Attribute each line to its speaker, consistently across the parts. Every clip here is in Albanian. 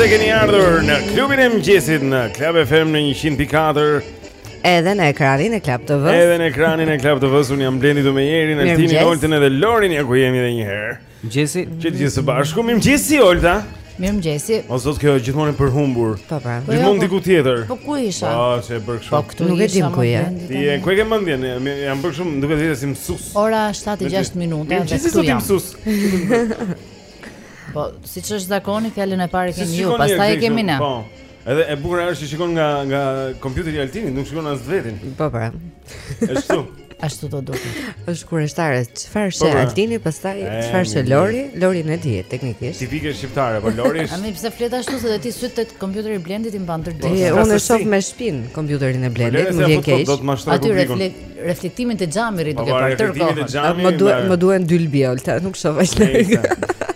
Speaker 1: se keni ardhur në klubin e mëngjesit në Club FM në 104.
Speaker 2: Edhe në ekranin e Club TV.
Speaker 1: Edhe në ekranin e Club TV un jam Blendi, më njihni
Speaker 2: Altinin,
Speaker 1: Oltën edhe Lorin ja ku jemi edhe një herë.
Speaker 3: Mëngjesi.
Speaker 1: Që të gjithë së bashku. Mirëmëngjesi Olta.
Speaker 4: Mirëmëngjesi.
Speaker 1: O zot kjo gjithmonë e përhumbur.
Speaker 2: Po pra.
Speaker 4: Po
Speaker 1: gjithmonë
Speaker 4: jo,
Speaker 1: diku po- tjetër.
Speaker 4: Po ku isha?
Speaker 1: Po ç'e bën kështu.
Speaker 4: Po këtu
Speaker 2: nuk e dim ku je.
Speaker 1: Ti je ku e ke mendjen? Jam bër shumë duke thënë si mësues.
Speaker 4: Ora 7:06 minuta.
Speaker 1: Mirëmëngjesi
Speaker 4: zot
Speaker 1: mësues.
Speaker 4: Po siç është zakoni fjalën e parë
Speaker 1: e
Speaker 4: keni ju, pastaj e kemi ne.
Speaker 1: Po. Edhe e bukur është që shikon nga nga kompjuteri i Altinit, nuk shikon as vetin.
Speaker 2: Po po.
Speaker 1: Është kështu.
Speaker 4: Ashtu do duket.
Speaker 2: Është kureshtare. Çfarë
Speaker 1: po,
Speaker 2: sheh
Speaker 1: po.
Speaker 2: Altini, pastaj çfarë
Speaker 1: sheh
Speaker 2: Lori? Lori në dijet teknikisht.
Speaker 1: Tipike shqiptare, po Lori është.
Speaker 4: Ani pse flet ashtu se ti syt tek kompjuteri i Blendit i mban
Speaker 2: të
Speaker 4: drejtë.
Speaker 1: Po,
Speaker 2: unë e shoh me shpin kompjuterin e Blendit,
Speaker 1: po,
Speaker 2: më vjen keq.
Speaker 1: Do të mashtroj publikun.
Speaker 4: Aty reflektimin te xhamit duke parë tërë
Speaker 1: kohës.
Speaker 2: Më
Speaker 1: duhen
Speaker 2: më duhen dylbi, Olta, nuk shoh as
Speaker 4: lëkë.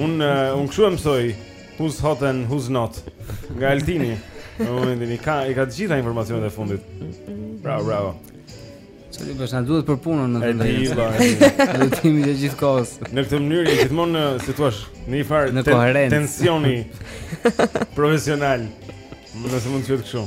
Speaker 1: Un uh, un kshu mësoj who's hot and who's not. Nga Altini. Në moment i ka i ka të gjitha informacionet e fundit. Bravo, bravo.
Speaker 3: Çfarë bësh? Na duhet për punën në të
Speaker 1: drejtë. Ne
Speaker 3: kemi të gjithë kohës.
Speaker 1: Në këtë mënyrë je gjithmonë si thua, në një farë ten tensioni profesional. Nëse mund të thuhet kështu.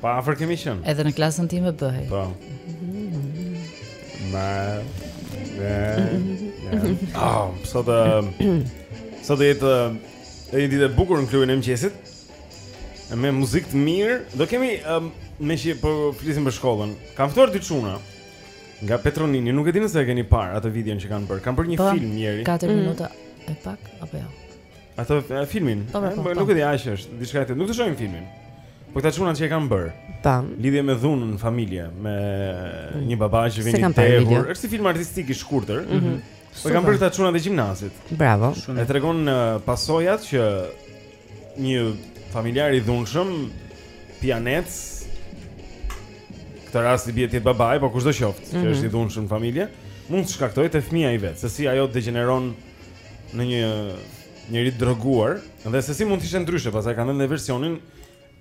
Speaker 3: Po
Speaker 1: afër kemi qenë.
Speaker 4: Edhe në klasën time bëhej.
Speaker 1: Po. Ma. Ah, sot do jetë një ditë e bukur në klubin e mëngjesit. Me muzikë të mirë, do kemi um, meqë po flisim për shkollën. Kam ftuar dy çuna. Nga Petro Nini, nuk e di nëse e keni parë atë videon që kanë bërë. Kanë bërë një
Speaker 4: po,
Speaker 1: film njëri.
Speaker 4: 4 mm. minuta e pak apo jo?
Speaker 1: Ato filmin.
Speaker 4: Po, po, po.
Speaker 1: Nuk e di aq është, diçka e tillë. Nuk do shohim filmin. Po këta çunat që e kanë bër.
Speaker 2: Tamam.
Speaker 1: Lidhje me dhunën në familje, me mm. një baba që vjen i
Speaker 2: tepër.
Speaker 1: Është si film artistik i shkurtër.
Speaker 2: Mm -hmm.
Speaker 1: Po kanë bërë këta çunat e gjimnazit.
Speaker 2: Bravo.
Speaker 1: E tregon uh, pasojat që një familjar i dhunshëm pianec këtë rast i bie të jetë babai, po kushdo qoftë, mm -hmm. që mhm. është i dhunshëm në familje, mund të shkaktojë te fëmia i vet, se si ajo degeneron në një njeri të droguar dhe se si mund të ishte ndryshe, pastaj kanë dhënë dhe versionin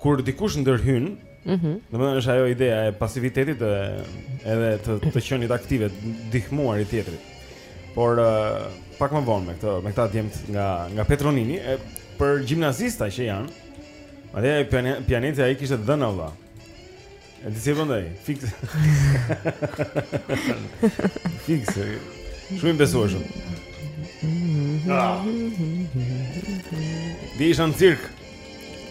Speaker 1: kur dikush ndërhyn.
Speaker 2: Mhm.
Speaker 1: Mm Domethënë është ajo ideja e pasivitetit dhe edhe të të qenit aktiv e ndihmuar i tjetrit. Por uh, pak më vonë me këtë, me këta djemt nga nga Petro Nini, e, për gjimnazista që janë. Madje ai piane- pianeci ai kishte të dhëna valla. E ti si e bën de? Fiks Fiks Shumë i besueshëm Dhe isha në cirk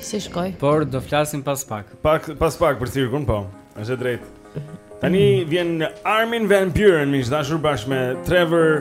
Speaker 4: Si shkoj
Speaker 3: Por do flasim pas pak
Speaker 1: Pak, Pas pak për cirkun, po është e drejt Tani vjen Armin Van Buuren miq të dashur bashkë me Trevor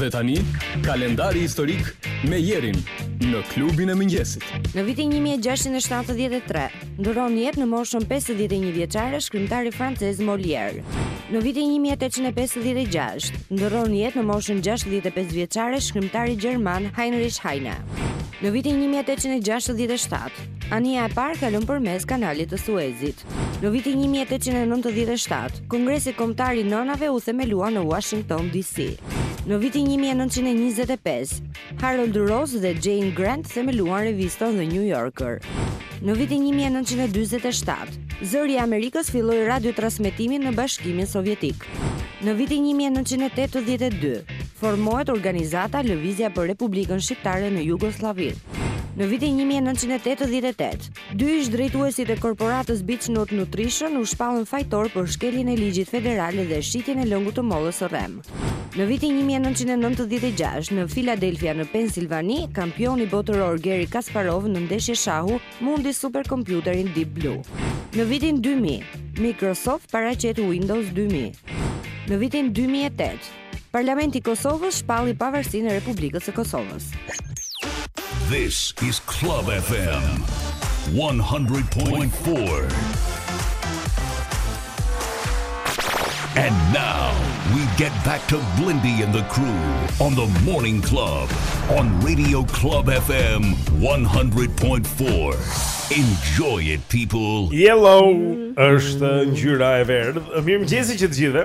Speaker 5: Dhe tani, kalendari historik me Jerin në klubin e mëngjesit.
Speaker 2: Në vitin 1673, ndërron jetë në moshën 51 vjeçare shkrimtari francez Molière. Në vitin 1856, ndërron jetë në moshën 65 vjeçare shkrimtari gjerman Heinrich Heine. Në vitin 1867, Anija e parë kalon përmes Kanalit të Suezit. Në vitin një mijë e tetëqind e nëntëdhjetë e shtatë, Kongresi Kombëtar i Nënave u themelua në Uashington, DC. Në vitin një mijë e nëntëqind e njëzet e pesë, Harold Ross dhe Jane Grant themeluan revistën The New Yorker. Në vitin një mijë e nëntëqind e dyzet e shtatë, Zëri i Amerikës filloi radiotransmetimin në Bashkimin Sovjetik. Në vitin një mijë e nëntëqind e tetëdhjetë e dy, formohet organizata Lëvizja për Republikën Shqiptare në Jugosllavi. Në vitin një mijë e nëntëqind e tetëdhjetë e tetë, dy ish-drejtuesit e korporatës Beech-Nut Nutrition u shpallën fajtorë për shkeljen e ligjit federal dhe shitjen e lëngut të mollës së rremë. Në vitin një mijë e nëntëqind e nëntëdhjetë e gjashtë, në Filadelfia në Pensilvani, kampioni botëror Garry Kasparov në ndeshje shahu mundi superkompjuterin Deep Blue. Në vitin dy mijë, Microsoft paraqet Windows dy mijë. Në vitin dy mijë e tetë, Parlamenti i Kosovës shpalli pavarësinë e Republikës së Kosovës.
Speaker 6: This is Club FM 100.4. And now we get back to Blendi and the crew on the Morning Club on Radio Club FM 100.4. Enjoy it people.
Speaker 1: Yellow është ngjyra e verdhë. Mirëmëngjesi të gjithëve.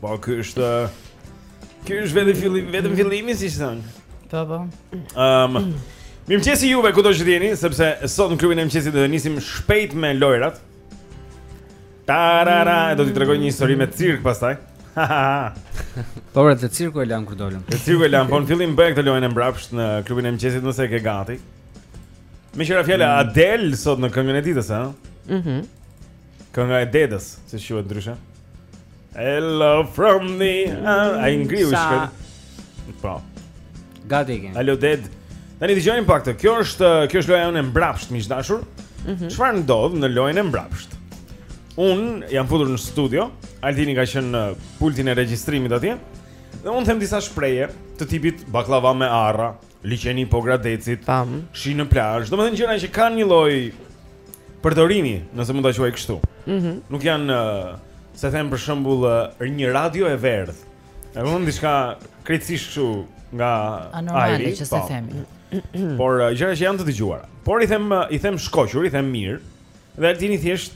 Speaker 1: Po ky është Ky është vetëm fillim, vetëm fillimi siç thonë.
Speaker 7: Po po.
Speaker 1: Ehm. Um, Mirëmëngjesi juve kudo që jeni, sepse sot në klubin e mëngjesit do të nisim shpejt me lojrat. Tarara, mm. do t'i tregoj një histori me cirk pastaj.
Speaker 3: Po vetë te cirku e lam kur dolëm.
Speaker 1: Te cirku e lam, po në fillim bëj këtë lojën e mbrapsht në klubin e mëngjesit nëse e ke gati. Me qira fjala mm. Adele sot në këngën e ditës, ha?
Speaker 8: Mhm.
Speaker 1: Mm Kënga e dedës, si quhet ndryshe? Hello from the uh, I
Speaker 3: agree
Speaker 1: with you. Po.
Speaker 3: Gati kemi.
Speaker 1: Hello Ded. Tani dëgjojmë pak të. Kjo është kjo është loja jonë e mbrapsht, miq të dashur. Mhm. Çfarë mm -hmm. ndodh në lojën e mbrapsht? Un jam futur në studio, Altini ka qenë në pultin e regjistrimit atje. Dhe un them disa shprehje të tipit bakllava me arra, Liqeni i Pogradecit,
Speaker 8: Tam.
Speaker 1: shi në plazh, domethënë gjëra që kanë një lloj përdorimi, nëse mund ta quaj kështu.
Speaker 8: Mhm.
Speaker 1: Mm Nuk janë uh, se them për shembull uh, një radio e verdhë. E kupton diçka krejtësisht kështu nga
Speaker 7: Anormale
Speaker 1: ajri,
Speaker 7: që se
Speaker 1: po.
Speaker 7: themi.
Speaker 1: Por uh, gjëra që janë të dëgjuara. Por i them uh, i them shkoqur, i them mirë. Dhe Altini thjesht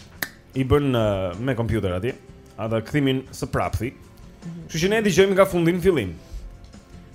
Speaker 1: i bën uh, me kompjuter atje. Atë kthimin së prapthi. Kështu që ne dëgjojmë nga fundi në fillim.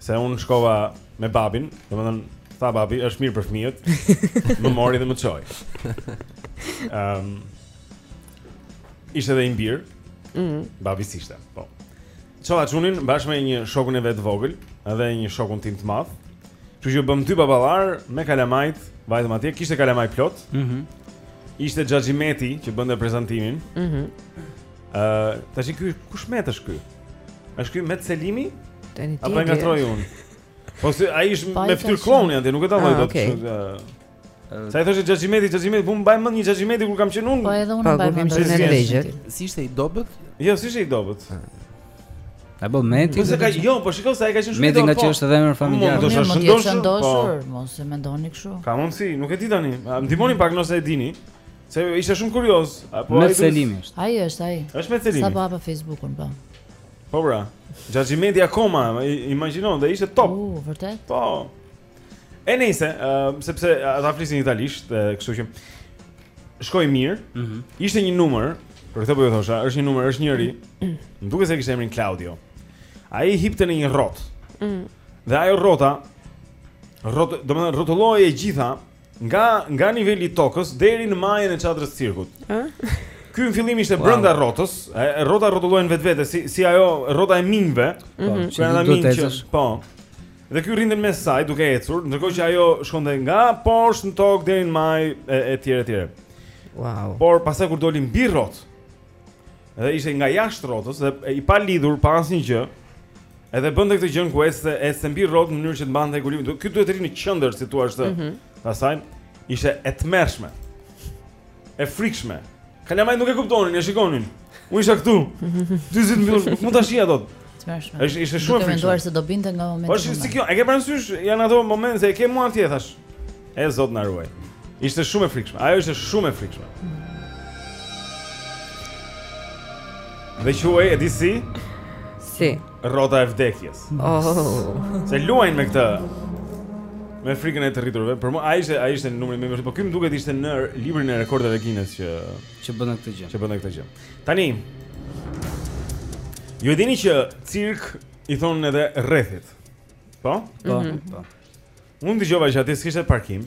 Speaker 1: Se unë shkova me babin, domethënë, tha babi, është mirë për fëmijët, më mori dhe më çoi. Um, ishte dhe i biri,
Speaker 2: mm -hmm.
Speaker 1: babi s'ishte, po. Çova çunin, bashkë me një shokun e vet të vogël, edhe një shokun tim të madh, kështu që u bëmë dy baballarë me kalamajtë, vajtëm atje, kishte kalamaj plot,
Speaker 3: mm -hmm.
Speaker 1: ishte xhaxhi Meti që bënte prezantimin,
Speaker 2: mm
Speaker 1: -hmm. uh, ta që kush Met është ky? A është Met Selimi?
Speaker 2: Tani ti.
Speaker 1: Apo ngatërroj unë. Po se ai
Speaker 7: ishte
Speaker 1: me fytyrë klouni atje, nuk e dalloj
Speaker 2: ah,
Speaker 1: dot. Ah, sa i thoshë Xhaxhimeti, Xhaxhimeti, po mbaj mend një xhaxhi Meti kur kam qenë unë.
Speaker 7: Po edhe unë
Speaker 2: po,
Speaker 7: mbaj mend
Speaker 2: në legjër.
Speaker 9: Si ishte i dobët?
Speaker 1: Jo, s'ishte i dobët.
Speaker 3: A po Meti?
Speaker 1: Po se ka, jo, po shikoj se ai ka qenë shumë i dobët.
Speaker 3: Meti ngaqë
Speaker 1: po.
Speaker 3: është edhe emër familjar.
Speaker 1: Mund të shëndosh.
Speaker 7: Po. Mos e mendoni kështu.
Speaker 1: Ka mundësi, nuk e di tani. Ndihmoni pak nëse e dini. Se ishte shumë kurioz. Apo ai
Speaker 3: Selimi është.
Speaker 7: Ai është ai.
Speaker 1: Është
Speaker 7: Met
Speaker 1: Selimi.
Speaker 7: Sapo hapa Facebookun, po.
Speaker 1: Po bra. Xhaxhi Meti akoma, imagjino, dhe ishte top.
Speaker 7: U, vërtet?
Speaker 1: Po. E nejse, uh, sepse ata flisin italisht, kështu që shkoi mirë.
Speaker 3: Mm -hmm.
Speaker 1: Ishte një numër, për këtë po ju thosha, është një numër, është njëri. Më duket se kishte emrin Claudio. Ai hipte në një rrotë. Mm. Dhe ajo rrota rrot, domethënë rrotullohej e gjitha Nga nga niveli i tokës deri në majën e çadrës së cirkut. Ë? Ky në fillim ishte wow. brenda rrotës, rrota rrotullohej vetvete si si ajo rrota e minjve,
Speaker 3: mm
Speaker 1: -hmm.
Speaker 3: që
Speaker 1: janë minj që po. Dhe ky rrinte mes saj duke ecur, ndërkohë që ajo shkonte nga poshtë në tokë deri në majë etj etj.
Speaker 2: Wow.
Speaker 1: Por pastaj kur doli mbi rrotë, Dhe ishte nga jashtë rrotës dhe i palidhur pa asnjë gjë. Edhe bënte këtë gjën ku ecte, ecte mbi rrotë në mënyrë që të mbante ekuilibrin. Ky duhet të rrinte në qendër si të
Speaker 2: thuash.
Speaker 1: Mm -hmm. ishte e tmerrshme. E frikshme. Kalamajtë nuk e kuptonin, e shikonin. Unë isha këtu. Dy sytë mbyllur, nuk mund ta shihja dot.
Speaker 7: Tmerrshme.
Speaker 1: Është ishte shumë
Speaker 7: e
Speaker 1: frikshme.
Speaker 7: Mendoje se do binte nga momenti.
Speaker 1: Po si kjo, e ke parasysh janë ato momente se e ke mua atje thashë. E zot na ruaj. Ishte shumë e frikshme. Ajo ishte shumë e frikshme. Dhe quhej e di si?
Speaker 2: Si
Speaker 1: Rrota e vdekjes
Speaker 2: oh.
Speaker 1: Se luajnë me këtë me frikën e të rriturve, por më ai ishte ai ishte numri më i mirë, por ky më duket ishte në librin e rekordeve Guinness që
Speaker 3: që bën këtë gjë.
Speaker 1: Që bën këtë gjë. Tani Ju e dini që cirk i thonë edhe rrethit. Po?
Speaker 3: Po.
Speaker 2: Mm -hmm.
Speaker 3: po.
Speaker 1: Unë di që aty s'kishte parkim.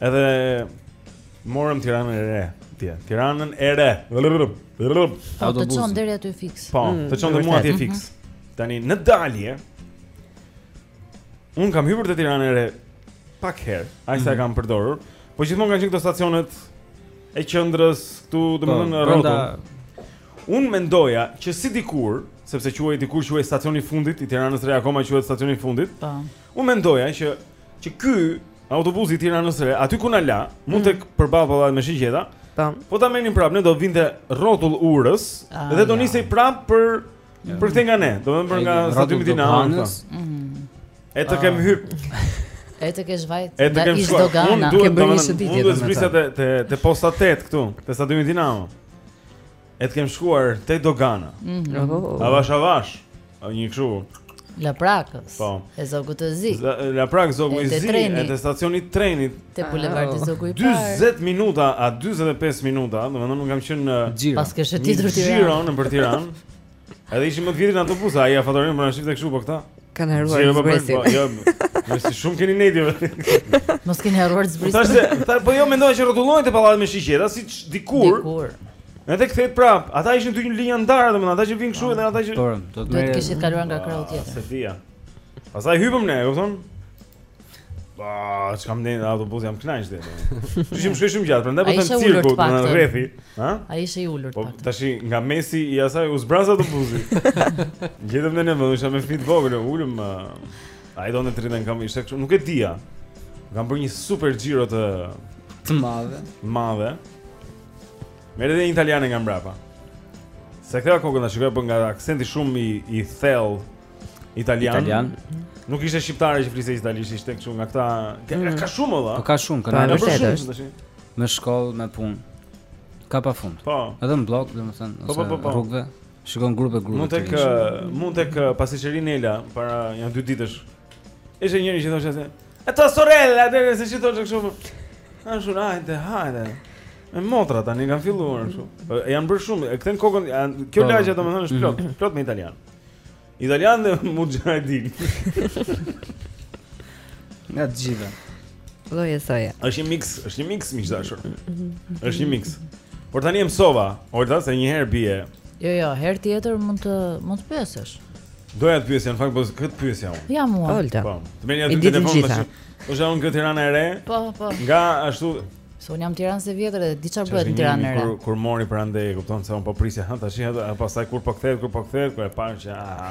Speaker 1: Edhe morëm Tiranën e re, atje. Tiranën e re.
Speaker 7: Po, të çon deri aty fiks.
Speaker 1: Po,
Speaker 2: mm.
Speaker 1: të çon
Speaker 2: deri
Speaker 1: mua atje
Speaker 2: mhm.
Speaker 1: fiks. Tani në dalje Unë kam hyrë te Tirana e re pak herë, aq sa mm -hmm. kam përdorur, po gjithmonë kanë qenë këto stacionet e qendrës këtu, domethënë
Speaker 3: po, rrota.
Speaker 1: Unë mendoja që si dikur, sepse quhej dikur quhej stacioni i fundit i Tiranës re, akoma quhet stacioni i fundit.
Speaker 7: Po.
Speaker 1: Unë mendoja që që ky autobusi i Tiranës re, aty ku na la, mhm. te pallatet me shigjeta.
Speaker 2: Po
Speaker 1: ta merrnim prapë, ne do vinte rrotull urës
Speaker 7: ah,
Speaker 1: dhe do nisej prapë për Për këtej nga ne, domethënë për nga stadiumi Dinamo.
Speaker 7: Mhm.
Speaker 1: E të kem ah. hyp.
Speaker 7: E të kesh vajt.
Speaker 1: E të kem shkuar. Unë duhet
Speaker 2: të bëj një ditë.
Speaker 1: Unë duhet
Speaker 2: të
Speaker 1: zbrisja te te te posta 8 këtu, te stadiumi Dinamo. E të kem shkuar te dogana.
Speaker 7: Mhm.
Speaker 1: Avash avash. Një kështu.
Speaker 7: Laprakës.
Speaker 1: Po.
Speaker 7: E Zogut të Zi.
Speaker 1: Laprak Zogu i Zi, e te stacioni i trenit.
Speaker 7: Te bulevardi
Speaker 2: ah.
Speaker 7: Zogu i Parë.
Speaker 1: 40 minuta a 45 minuta, domethënë unë kam qenë në
Speaker 3: xhiro.
Speaker 7: Paske
Speaker 1: shëtit
Speaker 7: Tiranën.
Speaker 1: Xhiro nëpër Tiranë. Edhe ishim më të vjetrin autobus, ai fatorino po na shifte kështu po këta.
Speaker 2: Kanë harruar
Speaker 1: jo, po,
Speaker 2: po, të zbrisin.
Speaker 1: Po, jo, me si shumë keni nejtë jo.
Speaker 7: Mos keni harruar të zbrisni.
Speaker 1: Tash, tash po jo mendoja që rrotullohej te pallatet me shigjeta, si dikur.
Speaker 7: Dikur.
Speaker 1: Edhe kthehej prap. Ata ishin dy linja të ndara, domethënë ata që vinë këtu dhe ata që
Speaker 3: Po, do të
Speaker 7: merr.
Speaker 3: Do të
Speaker 7: kishit kaluar nga krau
Speaker 1: tjetër. S'e dija. Pastaj hypëm ne, e kupton? Ba, ça kam ndenj në autobus jam kënaq dhe. Ishim shkoj shumë gjatë, prandaj po
Speaker 7: të cirku
Speaker 1: dhe rrethi, ha?
Speaker 7: Ai ishte i ulur.
Speaker 1: Po tash nga mesi i asaj u zbraz autobusi. Gjetëm ne një vend, isha me fëmijën e vogël, ulëm. Ai donte të rrinte në këmbë ishte kështu, nuk e dija. Kam bërë një super xhiro të
Speaker 3: të madhe.
Speaker 1: Madhe. Me ne dhe një italiane nga mbrapa S'e ktheva kokën ta shikoj për po nga aksenti shumë i, i thell italian,
Speaker 3: italian
Speaker 1: Nuk ishte shqiptare që fliste italisht, ishte kështu nga këta ka, mm. ka shumë valla
Speaker 3: Po ka shumë,
Speaker 1: ka
Speaker 2: në
Speaker 1: shumë
Speaker 3: Me shkollë, me punë Ka pa fund
Speaker 1: po.
Speaker 3: Edhe në bllok, domethënë,
Speaker 1: po, po, po, po.
Speaker 3: rrugve Shikon grupe grupe.
Speaker 1: Mund tek mund tek pasi çeri Ne para nja dy ditësh Ishte njëri që thoshte se
Speaker 10: E ta sorella, dhe seç thoshte kështu. Në shumë, hajde, hajde. Me motra tani kanë filluar kështu. Po, janë bërë shumë, e kthen kokën, kjo
Speaker 3: po.
Speaker 10: lagjja domethënë është plot, mhm. plot me italian. Italian dhe muxhahedin.
Speaker 3: Nga të gjitha.
Speaker 2: Lloje soje.
Speaker 10: Është një mix, është një mix miq të dashur. Është një mix. Por tani jam sova, Olta se një herë bie.
Speaker 7: Jo, jo, herë tjetër mund të mund të pyesësh.
Speaker 10: Doja të pyesja, në fakt po këtë pyesja unë.
Speaker 7: Ja mua.
Speaker 2: Olta.
Speaker 10: Po. Të merrni
Speaker 2: atë
Speaker 10: telefon tash. Po jam unë në Tiranë e re.
Speaker 7: Po, po.
Speaker 10: Nga ashtu
Speaker 7: Se unë jam Tiranë të vjetër dhe di çfarë bëhet në Tiranë e re.
Speaker 10: Kur kur mori për andej, e kupton se unë po prisja, ha tash, ha pastaj kur po kthehet, kur po kthehet, kur e pa që ah.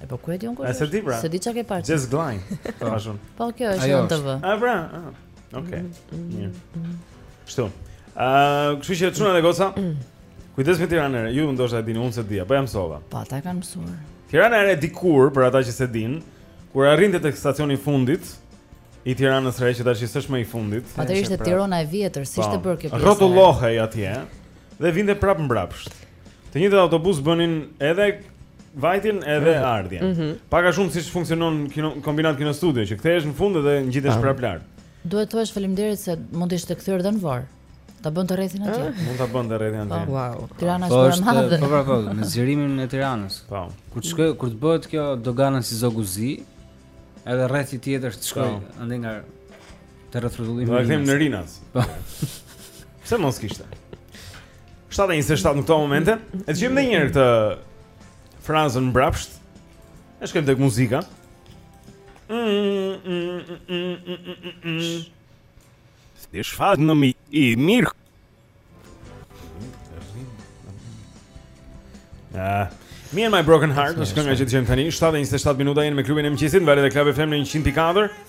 Speaker 10: E
Speaker 7: po ku e di unë kush?
Speaker 10: Se di pra.
Speaker 7: Se di çka ke parë.
Speaker 10: Jess Glein. Thashun.
Speaker 7: Po kjo është në TV.
Speaker 10: A pra. Okej. Mirë. Kështu. Ë, kështu që çuna dhe goca. Kujdes me Tiranën. Ju ndoshta e dini unë s'e di. Po jam sova.
Speaker 7: Po ata kanë mësuar.
Speaker 10: Tirana e re dikur për ata që s'e din, kur arrinte tek stacioni i fundit i Tiranës së re që tash s'është më i fundit.
Speaker 7: Atë ishte pra. Tirana e vjetër, si ishte po. bërë kjo pjesë.
Speaker 10: Rrotullohej atje dhe vinte prapë mbrapsht. Të njëjtët autobus bënin edhe vajtjen edhe mm -hmm. ardhjen. Mm -hmm. Pak a shumë siç funksionon kino, kombinat kino studio që kthehesh në fund dhe ngjitesh prapë lart.
Speaker 7: Duhet të thuash faleminderit se mund të ishte kthyer dhe në varr. Ta bënte rrethin atje. Ah.
Speaker 10: Mund ta bënte rrethin atje.
Speaker 2: Po, wow.
Speaker 7: Tirana
Speaker 3: po,
Speaker 7: është më e madhe.
Speaker 3: Po, po, po, me zgjerimin e Tiranës.
Speaker 10: Po.
Speaker 3: Kur të shkoj, kur të bëhet kjo dogana si Zogu i Zi, edhe rrethi tjetër të shkojë
Speaker 10: po.
Speaker 3: andej nga të rrotullim.
Speaker 10: Do të them në Rinas.
Speaker 3: Po.
Speaker 10: Pse mos kishte? 7:27 në këto momente. E dëgjojmë edhe një herë këtë frazën mbrapsht. E shkojmë tek muzika.
Speaker 1: Ti shfat në mi i mirë.
Speaker 10: Ah, me and my broken heart, është kënga që dëgjojmë tani. 7:27 minuta jemi me klubin e mëngjesit, valët e Club FM në 104.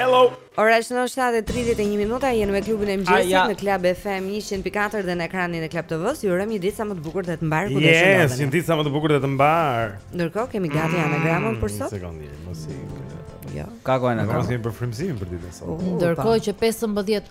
Speaker 1: Hello.
Speaker 11: Ora është 7:31 minuta, jemi me klubin e mëngjesit
Speaker 3: ja.
Speaker 11: në Club FM 104 dhe në ekranin e Club TV-s. Ju urojmë një ditë sa më të bukur dhe të mbarë ku do të shkojmë.
Speaker 1: Yes, një ditë sa më të bukur dhe të mbarë.
Speaker 11: Ndërkohë kemi gati mm, anagramën për sot.
Speaker 1: Sekondë, mos i. Ja.
Speaker 11: Jo.
Speaker 3: Ka kohë anagrama.
Speaker 1: Do
Speaker 3: të
Speaker 1: kemi për frymëzimin për ditën e sotme.
Speaker 7: Ndërkohë që 15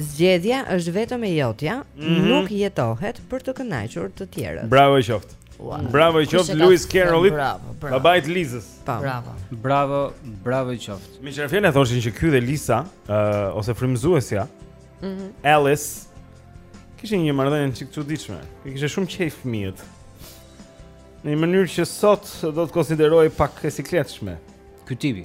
Speaker 11: Zgjedhja është vetëm e jotja, mm
Speaker 1: -hmm.
Speaker 11: nuk jetohet për të kënaqur të tjerët.
Speaker 1: Bravo i qoftë. Wow. Bravo i qoftë Luis Carrollit.
Speaker 7: Bravo, bravo.
Speaker 1: Babait të Lizës.
Speaker 11: Po.
Speaker 7: Bravo.
Speaker 3: Bravo, bravo i qoftë.
Speaker 1: Mi çfarë fjalë thoshin që ky dhe Lisa, ë uh, ose frymëzuesja.
Speaker 11: Mhm.
Speaker 1: Mm Alice kishin një marrëdhënie çik të çuditshme. I kishte shumë qejf fëmijët. Në një mënyrë që sot do të konsiderohej pak e sikletshme.
Speaker 3: Ky tipi.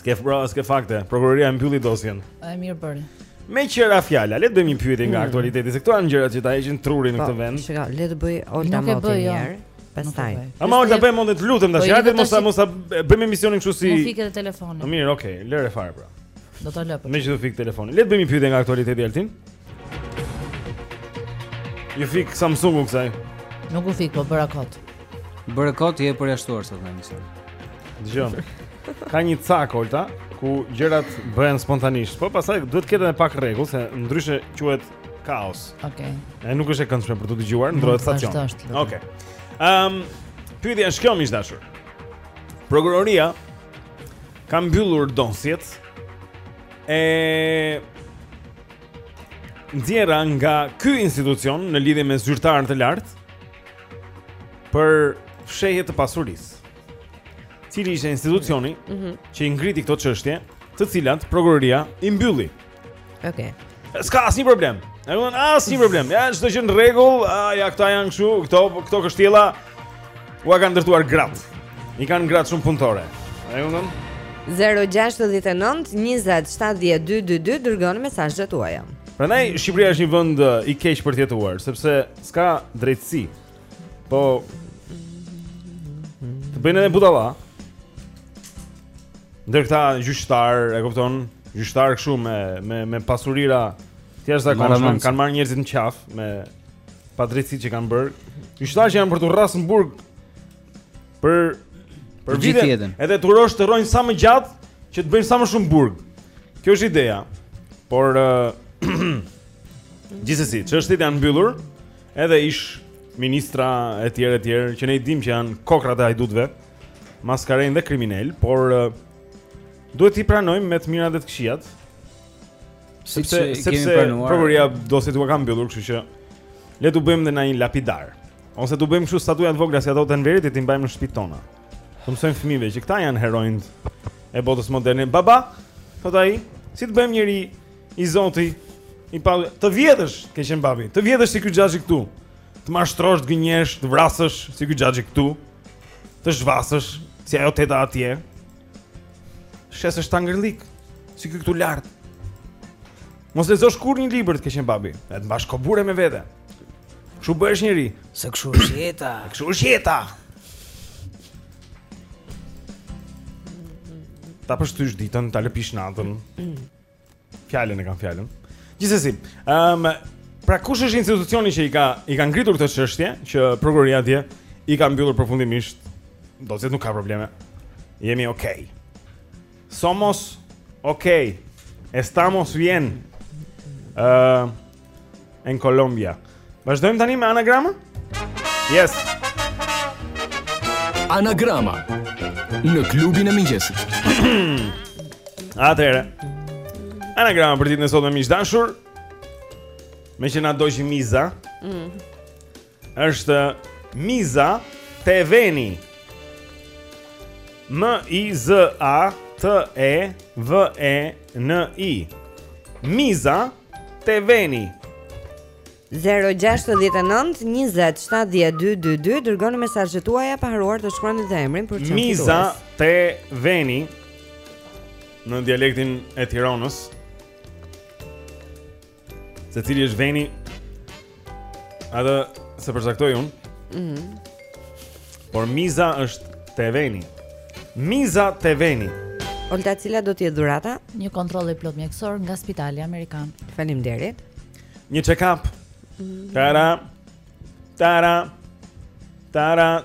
Speaker 1: S'ke prova, s'ke fakte. Prokuroria e mbylli dosjen.
Speaker 7: E mirë bëri.
Speaker 1: Meqë ra fjala, le të bëjmë një pyetje nga
Speaker 11: mm.
Speaker 1: aktualiteti, se këto janë gjërat që ta heqin trurin në
Speaker 11: po,
Speaker 1: këtë vend.
Speaker 11: Shikoj, le të bëjë Olta
Speaker 7: më
Speaker 11: të
Speaker 7: jo.
Speaker 11: mirë. Pastaj.
Speaker 1: Ama Olta bëj mund të lutem tash, ja
Speaker 7: ti
Speaker 1: mos mos bëjmë emisionin kështu si.
Speaker 7: Mos fik telefonin.
Speaker 1: Po mirë, okay, lëre fare pra.
Speaker 7: Do ta lë.
Speaker 1: Me do fik telefonin. Le të bëjmë një pyetje nga aktualiteti Altin. Ju fik Samsungu kësaj.
Speaker 7: Nuk u fik, po bëra kot.
Speaker 3: Bëra kot je përjashtuar sot në emision.
Speaker 1: Dëgjon. Ka një cak Olta ku gjërat bëhen spontanisht, po pastaj duhet të ketë edhe pak rregull se ndryshe quhet kaos.
Speaker 7: Okej.
Speaker 1: Se nuk është e këndshme për t'u dëgjuar, ndrohet stacion. Okej. Ehm, pyetja është kjo miq të dashur. Prokuroria ka mbyllur dosjet e nxjerra nga ky institucion në lidhje me zyrtarë të lartë për fshehje të pasurisë. Cili ishte institucioni
Speaker 11: mm -hmm.
Speaker 1: që i ngriti këto çështje, të cilat prokuroria i mbylli?
Speaker 11: Okej.
Speaker 1: S'ka asnjë problem. Nuk ka asnjë problem. Ja, çdo gjë në rregull. Ja këta janë kështu, këto këto kështjella. Ua kanë ndërtuar gratë. I kanë gratë shumë punëtore. Ai thonë?
Speaker 11: 069 20 70 222 dërgoni mesazhet tuaja.
Speaker 1: Prandaj Shqipëria është një vend i keq për të jetuar, sepse s'ka drejtësi. Po të bëjnë edhe budalla. Ndër këta gjyqtarë, e kupton, gjyqtarë kështu me me me pasurira thjesht
Speaker 3: zakonisht
Speaker 1: kanë marrë njerëzit në qafë me padrejtësitë që kanë bërë. Gjyqtarë që janë për t'u rrasë në burg për për
Speaker 3: gjithë jetën.
Speaker 1: Edhe t'u urosh të rrojnë sa më gjatë që të bëjnë sa më shumë burg. Kjo është ideja. Por uh, gjithsesi, çështjet janë mbyllur. Edhe ish ministra e tjerë e tjerë që ne i dimë që janë kokrrat e hajdutëve, maskarenj dhe kriminelë, por uh, duhet t'i pranojmë me të mirat dhe të këqijat. Sepse
Speaker 3: kemi pranuar.
Speaker 1: Prokuroria dosjet u ka mbyllur, kështu që le t'u bëjmë dhe nga një lapidar. Ose t'u bëjmë kështu statuja të vogla si ato të Enverit e t'i mbajmë në shtëpitë tona. T'u mësojmë fëmijëve që këta janë heronjt e botës moderne. Baba, thotë ai, si të bëhem njeri i zoti? Po të vjedhësh, të keqen babi. Të vjedhësh si ky xhaxhi këtu. Të mashtrosh, të gënjesh, të vrasësh si ky xhaxhi këtu. Të zhvatësh si ajo teta atje. Shesësh tangërllëk si ky këtu lart Mos lexosh kurrë një libër të keqen babi E të mbash kobure me vete Kshu bëhesh njeri
Speaker 3: Se kshu është jeta
Speaker 1: Kshu është jeta Ta pështysh ditën, ta lëpish natën Fjalën e kam fjalën. Gjithsesi, ëm, pra kush është institucioni që i ka i ka ngritur këto çështje që prokuroria atje i ka mbyllur përfundimisht. dosjet. Nuk ka probleme. Jemi okej. Somos okej. Estamos bien. Ëm, En Colombia. Vazhdojmë tani me anagramën? Yes.
Speaker 5: Anagrama në klubin e mëngjesit.
Speaker 1: Atëherë. Anagrama për ditën e sotme miq të dashur. Meqë na doli miza.
Speaker 2: Mm.
Speaker 1: Është miza te veni. M I Z A T E V E N I. Miza Te veni.
Speaker 11: 0-6-9-20-7-2-22 Dërgoni mesazhet tuaja pa harruar të shkruani dhe emrin për qënë
Speaker 1: Miza te veni Në dialektin e Tironës Se cili është veni Atë s'e përcaktoj unë.
Speaker 11: Mhm.
Speaker 1: Mm Por miza është teveni. Miza teveni.
Speaker 11: Olta cila do të jetë dhurata?
Speaker 7: Një kontroll i plotë mjekësor nga Spitali Amerikan.
Speaker 11: Faleminderit.
Speaker 1: Një check-up. Mm -hmm. Tara. Tara. Tara.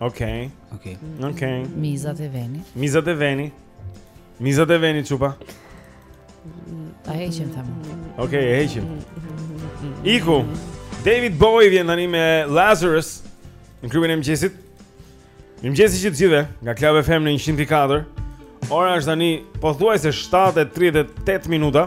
Speaker 11: Okej.
Speaker 1: Okej.
Speaker 3: Okej.
Speaker 7: Mizat e veni.
Speaker 1: Mizat e veni. Mizat e veni çupa.
Speaker 7: Ta heqim thamë.
Speaker 1: Okej, e heqim. Iku. David Bowie vjen tani me Lazarus në klubin e mëngjesit. Mëngjesi të gjithëve, nga Club FM në 104. Ora është tani pothuajse 7:38 minuta.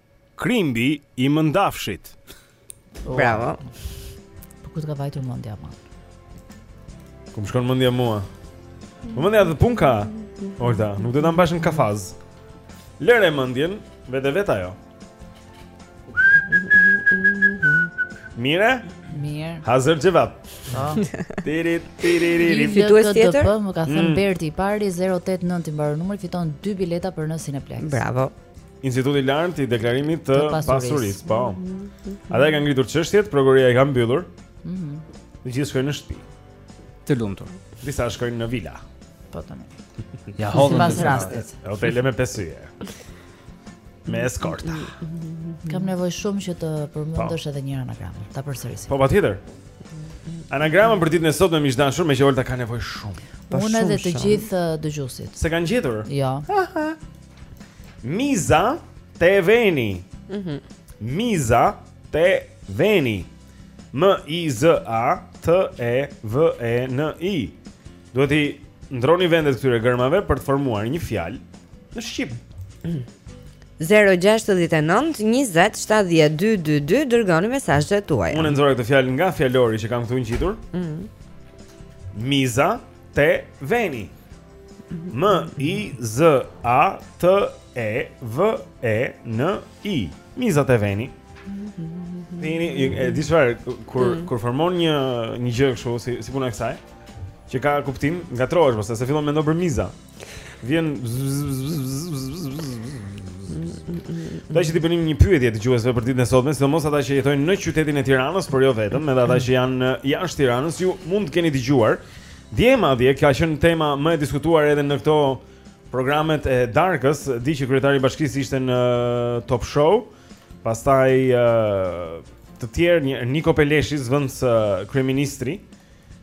Speaker 7: Krimbi i mëndafshit.
Speaker 1: Bravo. Po
Speaker 7: ku të ka vajtur mendja mi?
Speaker 1: Ku më shkon mendja mua? Po mendja të punoka. Olta, nuk do ta mbash në kafaz. Lëre mendjen, vete vetë ajo. Mirë?
Speaker 7: Mirë.
Speaker 1: Hazër xhevap.
Speaker 7: Po.
Speaker 1: Tiri tiri tiri.
Speaker 2: Fitues tjetër?
Speaker 7: Po, më ka thënë
Speaker 1: mm.
Speaker 7: Berti i pari 089 i mbaron numri, fiton dy bileta për në Cineplexx.
Speaker 2: Bravo.
Speaker 1: Instituti i Lartë i Deklarimit të,
Speaker 7: të Pasurisë.
Speaker 1: Po. Mm -hmm. Ata i kanë ngritur çështjet, prokuroria i ka mbyllur.
Speaker 7: Mhm.
Speaker 1: Mm të gjithë shkojnë në shtëpi.
Speaker 3: Të lumtur.
Speaker 1: Disa shkojnë në vila.
Speaker 7: Po tani.
Speaker 3: Ia hodhën paq
Speaker 7: rastit.
Speaker 1: Hotele me pesë yje. Me eskorta.
Speaker 7: Mm, mm, mm, Kam nevojë shumë që të përmendosh po. edhe një anagramë, ta përsërisim.
Speaker 1: Po patjetër. Anagrama për ditën e sotme miq të dashur, meqë Olta ka nevojë shumë.
Speaker 7: Unë edhe të gjithë uh, dëgjuesit.
Speaker 1: S'e kanë gjetur?
Speaker 7: Jo.
Speaker 1: Miza te veni. Mhm. Mm Miza te veni. M I Z A T E V E N I. Duhet t'i ndërroni vendet këtyre gërmave për të formuar një fjalë në shqip.
Speaker 2: 0-6-9-20-7-2-22 Dërgoni mesazhet tuaja
Speaker 1: Unë e nxora këtë fjallë nga fjalori që kam këtu ngjitur mm. Miza Te veni. M I Z A T E V E N I. Miza te veni. Vini, e di çfarë kur mm. kur formon një një gjë kështu si si puna e kësaj, që ka kuptim, ngatërrohesh pastaj se fillon mendon për miza. Vjen Do t'i bënim një pyetje dëgjuesve për ditën e sotme, sidomos ata që jetojnë në qytetin e Tiranës, por jo vetëm, edhe ata që janë jashtë Tiranës, ju mund të keni dëgjuar. Të Dje madje ka qenë tema më e diskutuar edhe në këto programet e darkës, di që kryetari i bashkisë ishte në Top Show, pastaj të tjerë, Niko Peleshi zëvendëskryeministri,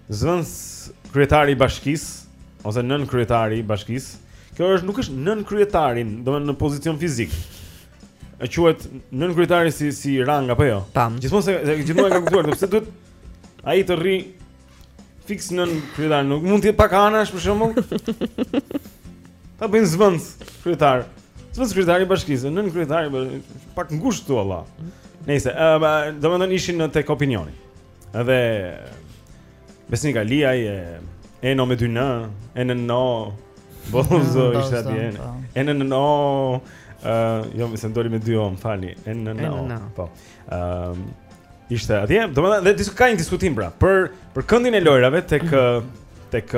Speaker 1: zëvendëskryetari i bashkisë ose nënkryetari i bashkisë. Kjo është nuk është nën kryetarin, domethënë në pozicion fizik. E quhet nënkryetari si si rang apo jo? Gjithmonë se gjithmonë e ka kuptuar, sepse duhet ai të rri fiks nën kryetar nuk mund të jetë pak anash për shembull. Ta bëjnë zëvendëskryetar. Zëvendëskryetari i bashkisë, nënkryetari pak ngushtë tu Allah. Nëse, uh, domethënë ishin në tek Opinioni. Edhe Besnik Aliaj e Enno me dy në, Enno Bozdo
Speaker 7: ah,
Speaker 1: ishte atje. Enno. Ëh, jo më sendori me dy om, falni.
Speaker 2: Enno.
Speaker 1: Po. Ëm ishte atje, domethënë dhe disk ka një diskutim pra për për këndin e lojrave tek tek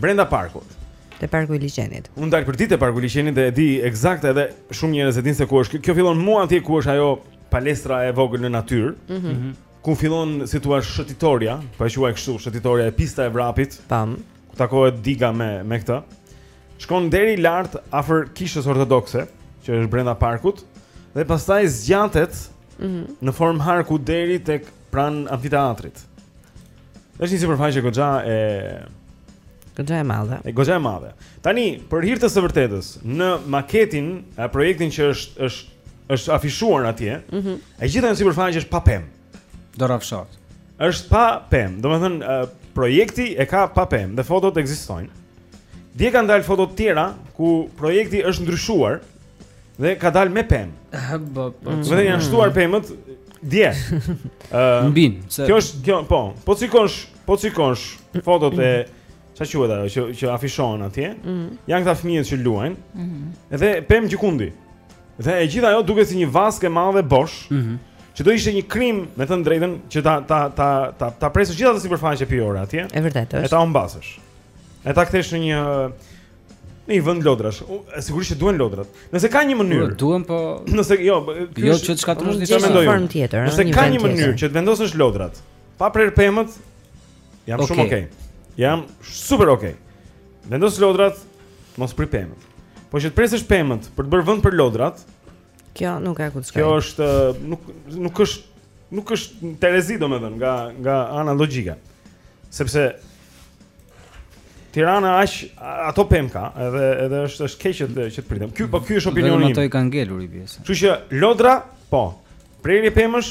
Speaker 1: brenda parkut.
Speaker 2: Te parku i liqenit.
Speaker 1: Unë dal për ditë te parku i liqenit dhe e di eksakt edhe shumë njerëz e dinë se ku është. Kjo fillon mu atje ku është ajo palestra e vogël në natyrë.
Speaker 2: Mm -hmm.
Speaker 1: Ku fillon si thua shëtitorja, po e quaj kështu, shëtitorja e pista e vrapit.
Speaker 2: Tam.
Speaker 1: Ku takohet diga me me këtë. Shkon deri lart afër kishës ortodokse, që është brenda parkut, dhe pastaj zgjatet
Speaker 2: mm -hmm.
Speaker 1: në formë harku deri tek pranë amfiteatrit. Është një sipërfaqe goxha e
Speaker 2: goxha e madhe.
Speaker 1: E goxha e madhe. Tani, për hir të së vërtetës, në maketin, a projektin që është është është afishuar atje,
Speaker 2: mm -hmm.
Speaker 1: e gjitha ajo sipërfaqe është pa pemë.
Speaker 3: Do rafshohet.
Speaker 1: Është pa pemë. Domethënë uh, projekti e ka pa pemë dhe fotot ekzistojnë. Dje kanë dalë foto të tjera ku projekti është ndryshuar dhe ka dalë me pemë.
Speaker 3: Po, po. Mm.
Speaker 1: Vetëm janë shtuar pemët dje. Ëh,
Speaker 3: uh, mbinë. Se...
Speaker 1: Kjo është kjo, po. Po t'i shikosh, po t'i shikosh fotot e Ça quhet ajo që që afishohen atje?
Speaker 2: Mm -hmm.
Speaker 1: Janë këta fëmijët që luajnë.
Speaker 7: Mm -hmm.
Speaker 1: Dhe pemë gjëkundi. Dhe e gjitha ajo duket si një vaskë e madhe bosh.
Speaker 3: Mm -hmm.
Speaker 1: Që do ishte një krim, me thënë të drejtën, që ta ta ta ta ta presësh gjithë atë sipërfaqe pyjore atje.
Speaker 2: E vërtetë është.
Speaker 1: E ta humbasësh. E ta kthesh në një në një vend lodrash. Sigurisht që duhen lodrat. Nëse ka një mënyrë.
Speaker 3: Po duhen po.
Speaker 1: Nëse jo,
Speaker 3: jo që çka të
Speaker 1: mos
Speaker 3: disa
Speaker 1: mendoj. Nëse ka një mënyrë që të vendosësh lodrat, pa prerë pemët, Jam
Speaker 3: okay.
Speaker 1: shumë okay. Jam super okay. Vendos lodrat, mos pri pemët. Po që të presësh pemët për të bërë vend për lodrat.
Speaker 2: Kjo nuk ka kuptim.
Speaker 1: Kjo është nuk nuk është nuk është terezi domethënë nga nga ana logjike. Sepse Tirana aq ato pem ka, edhe edhe është është keq që që të priten. Ky po ky është opinioni im.
Speaker 3: Ato i kanë ngelur i pjesë.
Speaker 1: Kështu që lodra, po. Prerje pemësh,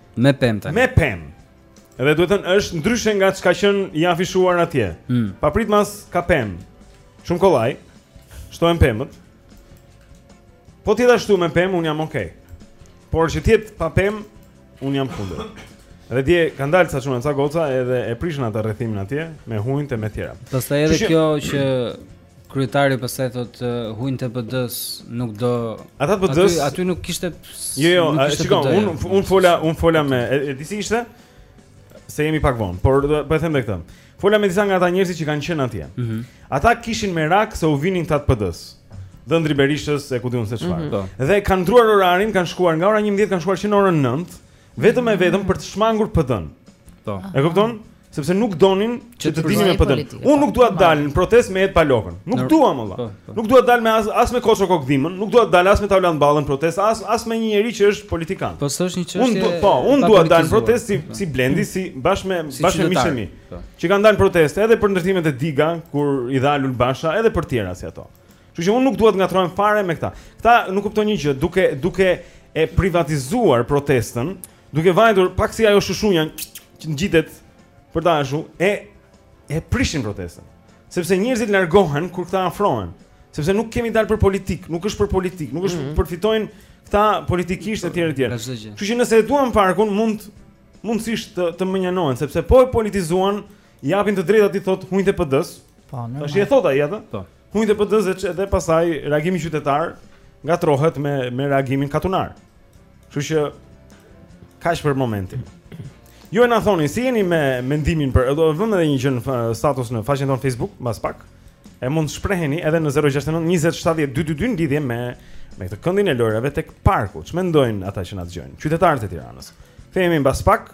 Speaker 3: Me pemë tani.
Speaker 1: Me pemë. Edhe duhet thënë është ndryshe nga çka qen i afishuar atje.
Speaker 3: Mm.
Speaker 1: Papritmas ka pemë. Shumë kollaj. Shtohen pemët. Po të jetë ashtu me pemë un jam okay. Por që të jetë pa pemë un jam kundër. Edhe dje kanë dal ca çuna ca goca edhe e prishën atë rrethimin atje me hunjtë e të tjera.
Speaker 3: Pastaj edhe kjo që Kryetari pastaj thotë uh, hunj të PD-s nuk do
Speaker 1: Ata të PD-s
Speaker 3: aty, aty nuk kishte
Speaker 1: Jo, jo,
Speaker 3: shikoj,
Speaker 1: un un fola, un fola me e, e di si është se jemi pak vonë, por po e them edhe këtë. Fola me disa nga ata njerëzit që kanë qenë atje.
Speaker 3: Mm -hmm.
Speaker 1: Ata kishin merak se u vinin këta të PD-s. Dhëndri Berishës e ku di un se çfarë.
Speaker 3: Mm -hmm.
Speaker 1: Dhe kanë ndruar orarin, kanë shkuar nga ora 11, kanë shkuar që në orën 9 Vetëm e vetëm për të shmangur PD-n.
Speaker 3: Po.
Speaker 1: E kupton? Sepse nuk donim që të dilnim me PD-n. Unë
Speaker 7: po.
Speaker 1: nuk dua të dal në protestë me Ed Palokën. Nuk dua mo vëlla.
Speaker 3: Po, po.
Speaker 1: Nuk dua të dal me as, as me Koço Kokëdhimën, nuk dua të dal as me Taulant Ballën protestë, as as me një njeri që është politikan.
Speaker 3: Po s'është një çështje.
Speaker 1: Unë po, unë dua të dal në protestë si si Blendi, si bashkë me bashkë me miqtë e
Speaker 3: mi.
Speaker 1: Që kanë dalë protestë edhe për ndërtimet e Diga kur i dha Lul Basha, edhe për tjera si ato. Kështu që unë nuk dua të ngatrohem fare me këta. Këta nuk kupton një gjë, duke duke e privatizuar protestën, duke vajtur pak si ajo shushunja që ngjitet për ta ashtu, e e prishin protestën. Sepse njerëzit largohen kur këta afrohen. Sepse nuk kemi dalë për politik, nuk është për politik, nuk është
Speaker 3: mm -hmm.
Speaker 1: përfitojnë këta politikisht etj etj. Kështu që nëse e duan parkun mund mundësisht të, të mënjanohen sepse po e politizuan, japin të drejtë ta thot hunjtë e PD-s.
Speaker 7: Po,
Speaker 1: normal. Tash e thot ai atë?
Speaker 3: Po.
Speaker 1: Hunjtë e PD-së që edhe pastaj reagimi qytetar ngatrohet me me reagimin katunar. Kështu që kaq për momentin. Ju e na thoni si jeni me mendimin por do të vëmë edhe një gjë në status në faqen tonë Facebook mbas pak. E mund të shpreheni edhe në 069 20 70 222 në lidhje me me këtë këndin e lojrave tek parku. Ç'mendojnë ata që na dëgjojnë? Qytetarët e Tiranës. Kthehemi mbas pak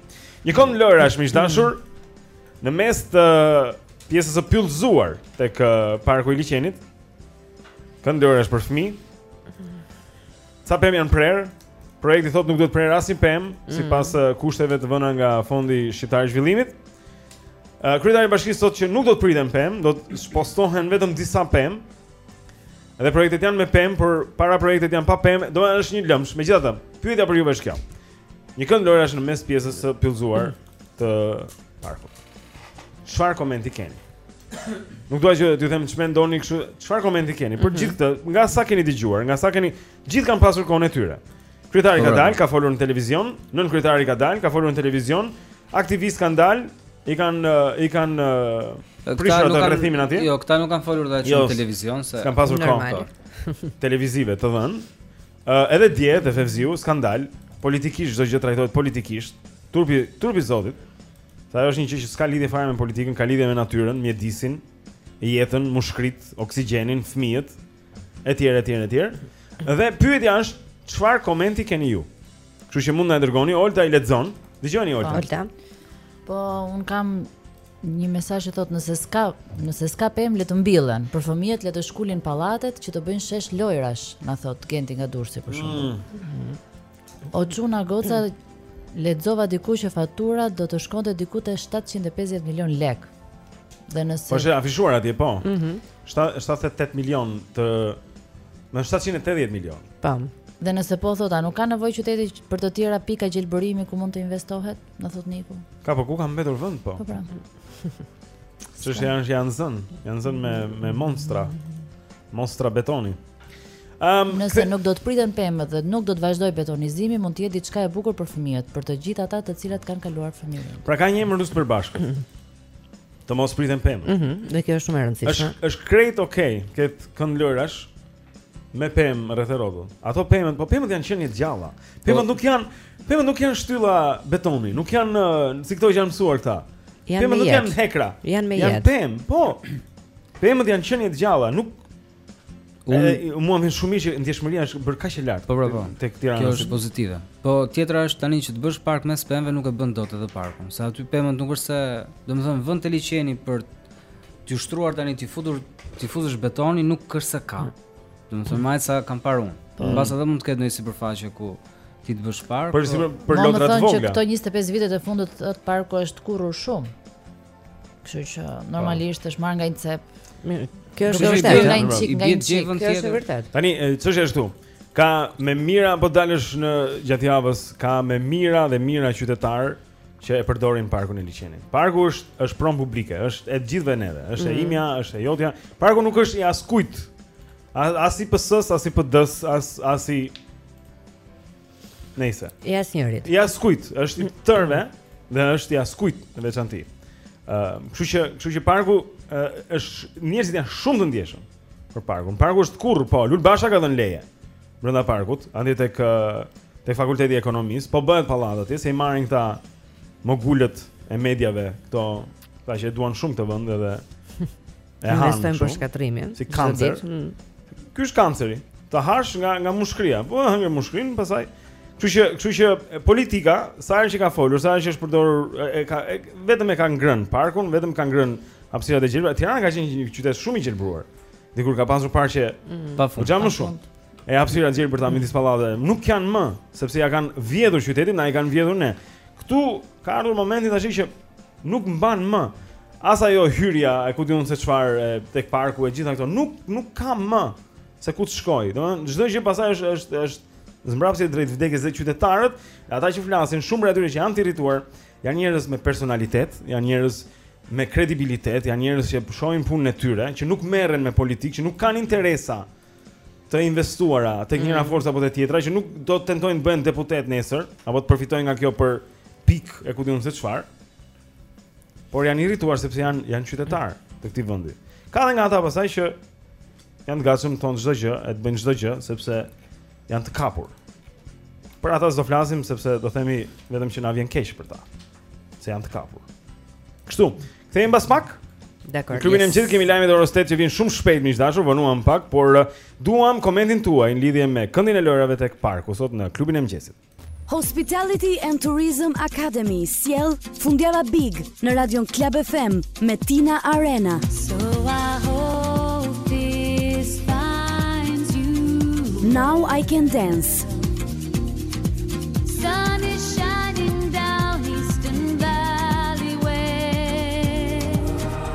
Speaker 1: Një kënd lojërash miq
Speaker 2: të
Speaker 1: dashur në mes të pjesës së pyllëzuar tek uh, parku i liqenit. Kënd lojërash për fëmijë. Sa pemë janë prerë? Projekti thotë nuk duhet prerë asnjë pemë mm. sipas uh, kushteve të vëna nga Fondi Shqiptar i Zhvillimit. Uh, Kryetari i bashkisë thotë që nuk do të priten pemë, do të spostohen vetëm disa pemë. Edhe projektet janë me pemë, por paraprojektet janë pa pemë. Domethënë është një lëmsh, megjithatë. Pyetja për ju është kjo. Një kënd lojrash është në mes pjesës së pyllëzuar të parkut çfarë komenti keni? Nuk dua që t'ju them që mendoni kështu çfarë komenti keni? Për mhm. gjithë këtë, nga sa keni dëgjuar, nga sa keni Gjithë kanë pasur kohën e tyre Kryetari ka dalë, ka folur në televizion Nënkryetari ka dalë, ka folur në televizion Aktivistët kanë dalë I kanë i kanë prishur atë rrethimin atje.
Speaker 3: Jo, këta nuk kanë folur dha
Speaker 1: jo,
Speaker 3: në televizion s'e
Speaker 1: kanë pasur kohën televizive të dhën. Ë uh, edhe dje te Fevziu skandal, politikisht çdo gjë trajtohet politikisht. Turpi, turpi zotit. Sa ajo është një gjë që s'ka lidhje fare me politikën, ka lidhje me natyrën, mjedisin, jetën, mushkëritë, oksigjenin, fëmijët, etj, etj, etj. Dhe pyetja është, çfarë komenti keni ju? Kështu që mund të na e dërgoni, Olta i lexon. Dëgjoni Olta.
Speaker 2: Po, Olta.
Speaker 7: Po, unë kam Një mesazh që thotë nëse s'ka, nëse s'ka pemë le të mbillen, për fëmijët le të shkulin pallatet që të bëjnë shesh lojrash, na thotë Genti nga Durrësi për shembull. Mm. O çuna goca lexova diku që fatura do të shkonte diku te 750 milion lek. Dhe nëse
Speaker 1: Po është afishuar atje po.
Speaker 7: Mhm.
Speaker 1: Mm 78 milion të në 780 milion.
Speaker 2: Pam.
Speaker 7: Dhe nëse po thotë, a nuk ka nevojë qyteti për të tjera pika gjelbërimi ku mund të investohet? na thotë Niku.
Speaker 1: Ka po ku ka mbetur vend po?
Speaker 7: Po pra.
Speaker 1: S'është janë janë zënë, janë zënë me me monstra. Monstra betoni. Um,
Speaker 7: Nëse nuk do të priten pemët dhe nuk do të vazhdojë betonizimi, mund të jetë diçka e bukur për fëmijët, për të gjithë ata të cilët kanë kaluar fëmijërinë.
Speaker 1: Pra ka një emërues të përbashkët. Të mos priten pemët.
Speaker 2: Mhm, mm dhe kjo është shumë e rëndësishme.
Speaker 1: Është është krejt okay, ky kënd lojrash. me pemë rreth e rrotull. Ato pemët, po pemët janë qenie të gjalla. Pemët po, nuk janë, pemët nuk janë shtylla betoni, nuk janë si këto që janë mësuar këta. Pemët nuk janë hekra.
Speaker 2: Janë me jetë.
Speaker 1: Janë pemë, po. Pemët janë qenie të gjalla, nuk
Speaker 3: Unë
Speaker 1: mua më vjen shumë mirë që ndjeshmëria është bërë kaq e lartë.
Speaker 3: Po po po.
Speaker 1: Tek Tirana.
Speaker 3: Kjo është pozitive. Po tjetra është tani që të bësh park mes pemëve nuk e bën dot edhe parkun, se aty pemët nuk është se, domethënë vend te liqeni për të shtruar tani t'i futur t'i fusësh betoni nuk është se ka. Domethënë me sa kam parë unë.
Speaker 7: Po.
Speaker 3: Mbase edhe mund të ketë ndonjë sipërfaqe ku ti të bësh park.
Speaker 1: Për sipër
Speaker 3: po-
Speaker 1: për lodra të
Speaker 7: vogla. Domethënë
Speaker 1: që
Speaker 7: këto 25 vitet e fundit të parku është tkurrur shumë. Kështu që normalisht është marrë nga një cep.
Speaker 2: Mirë, kjo është e vërtetë.
Speaker 7: Nga një cep, nga një cep.
Speaker 2: Kjo është e vërtetë.
Speaker 1: Tani çështja është këtu. Ka me mijëra po të dalësh gjatë javës, ka me mijëra dhe mijëra qytetarë. që e përdorin parkun e liqenit. Parku është është pronë publike, është e gjithëve neve, është mm. e
Speaker 2: mhm.
Speaker 1: imja, është e jotja. Parku nuk është i askujt. As i PS-s, as i PD-s, as as i Nëse.
Speaker 2: I asnjërit.
Speaker 1: I askujt, është i tërëve dhe është i askujt në veçanti. Ëm, uh, kështu që, kështu që parku uh, është njerëzit janë shumë të ndjeshëm për parkun. Parku është tkurr, po, Lul Basha ka dhënë leje. brenda parkut, atje tek tek fakulteti i ekonomisë, po bëhet pallat atje, se i marrin këta mogulët e mediave, këta pra që e duan shumë këtë vend edhe e han.
Speaker 2: Investojnë për shkatrimin.
Speaker 1: Si kancer.
Speaker 2: Mm.
Speaker 1: Ky është kanceri. Ta hash nga nga mushkria. Po hanë nga mushkrin, pastaj Kështu që, kështu që politika, sa herë që ka folur, sa herë që është përdorur, e ka e, vetëm e ka ngrën parkun, vetëm ka ngrën hapësirat e gjelbra. Tirana ka qenë një qytet shumë i gjelbruar. Dikur ka pasur parqe
Speaker 2: mm.
Speaker 1: pa fund. më shumë. E hapësira të gjelbërta midis pallateve. Nuk janë më, sepse ja kanë vjedhur qytetin, na i kanë vjedhur ne. Ktu ka ardhur momenti tash që nuk mban më. As ajo hyrja, e ku di un se çfarë tek parku e gjitha këto, nuk nuk ka më se ku të shkoj. Domethënë çdo gjë pasaj është është është zmbrapsje drejt vdekjes dhe qytetarët, ata që flasin, shumë prej atyre që janë të irrituar, Janë njerëz me personalitet, janë njerëz me kredibilitet, janë njerëz që shohin punën e tyre, që nuk merren me politikë, që nuk kanë interesa të investuara tek
Speaker 2: mm.
Speaker 1: njëra forca apo te tjetra, që nuk do të tentojnë të bëhen deputet nesër, apo të përfitojnë nga kjo për pik e ku di un se çfarë. Por janë irrituar sepse janë janë qytetar të këtij vendi. Ka edhe nga ata pasaj që janë të gatshëm të thonë çdo gjë, e të bëjnë çdo gjë sepse janë të kapur. Për ata s'do flasim sepse do themi vetëm që na vjen keq për ta. Se janë të kapur. Kështu, kthehemi mbas pak.
Speaker 2: Dakor.
Speaker 1: Në klubin e mëngjesit kemi lajmet e orës 8 që vijnë shumë shpejt miq të dashur, vonuam pak, por uh, duam komentin tuaj në lidhje me këndin e lojërave tek parku sot në klubin e mëngjesit.
Speaker 12: Hospitality and Tourism Academy sjell Fundjava Big në Radion Club e Fem me Tina Arena.
Speaker 13: So I hope this finds you.
Speaker 12: Now I can dance.
Speaker 13: Sun is shining down Eastern Valley way.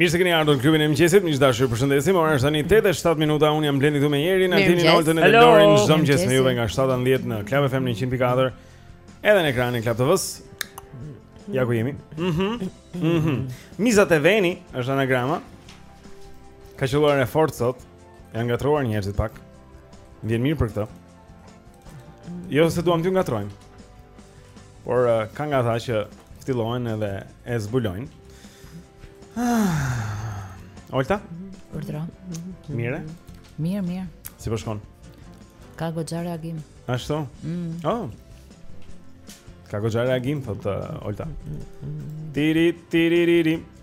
Speaker 1: Mirë se keni ardhur në klubin e mëngjesit. Miq të dashur, ju përshëndesim. Ora është tani 8:07 minuta. Unë jam Blendi këtu me Jerin, Altinin, Oltën dhe Dorin. Çdo mëngjes me juve nga 7:10 në Club FM 104. Edhe në ekranin e Club TV-s. Ja ku jemi. Mhm. Mhm. Mizat e veni është anagrama. Ka qëlluar e fort sot. Janë ngatruar njerëzit pak. Më vjen mirë për këtë. Jo se duam t'ju ngatrojmë. Por uh, ka nga ata që ftillohen edhe e zbulojnë. Ah. Olta?
Speaker 7: Urdhro.
Speaker 1: Mirë?
Speaker 7: Mirë, mirë.
Speaker 1: Si po shkon?
Speaker 7: Ka goxha reagim.
Speaker 1: Ashtu?
Speaker 7: Mm.
Speaker 1: Oh. Ka goxha reagim thot uh, Olta. Tiri tiri tiri.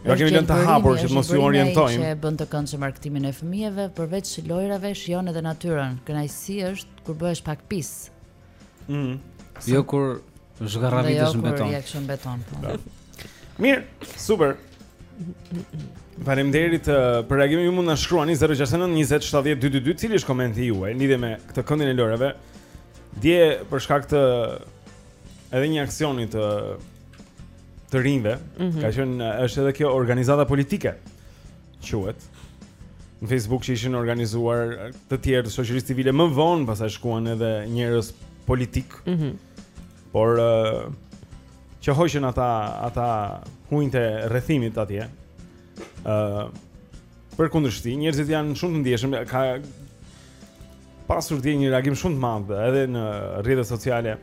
Speaker 1: Ja kemi lënë të hapur që mos ju orientojmë.
Speaker 7: Që bën të këndshëm argëtimin e fëmijëve, përveç lojrave shijon edhe natyrën. Kënaqësi është kur bëhesh pak pis.
Speaker 1: Mhm.
Speaker 3: Jo kur zhgarravitesh jo në
Speaker 7: beton. Jo kur në beton. Po.
Speaker 1: Mirë, super. Faleminderit uh, për reagimin ju mund të na shkruani 069 20 70 222 cili është komenti juaj në lidhje me këtë këndin e lojrave. Dje për shkak të edhe një aksioni të të rinjve,
Speaker 2: mm -hmm.
Speaker 1: ka qenë është edhe kjo organizata politike. Quhet në Facebook që ishin organizuar të tjerë të shoqërisë civile më vonë, pastaj shkuan edhe njerëz politik.
Speaker 2: Mhm.
Speaker 1: Mm Por uh, që hoqën ata ata hunjtë e rrethimit atje. ë uh, Për kundërshti, njerëzit janë shumë të ndjeshëm, ka pasur dje një reagim shumë të madh edhe në rrjetet sociale.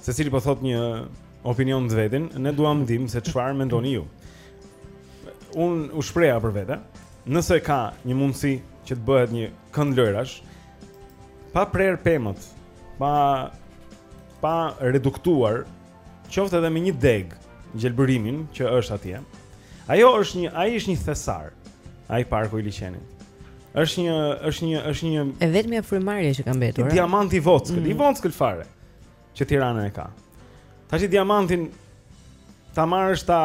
Speaker 1: Secili po thotë një opinion të vetin, ne duam të dimë se çfarë mendoni ju. Unë u shpreha për vete, nëse ka një mundësi që të bëhet një kënd lojrash pa prerë pemët, pa pa reduktuar qoftë edhe me një degë gjelbërimin që është atje. Ajo është një, ai është një thesar. Ai parku i liqenit. Është një, është një, është një
Speaker 2: e vetmja frymëmarrje që ka mbetur.
Speaker 1: Diamant i vockël,
Speaker 2: mm.
Speaker 1: i vockël fare. që Tirana e ka. Tashi diamantin ta marrësh ta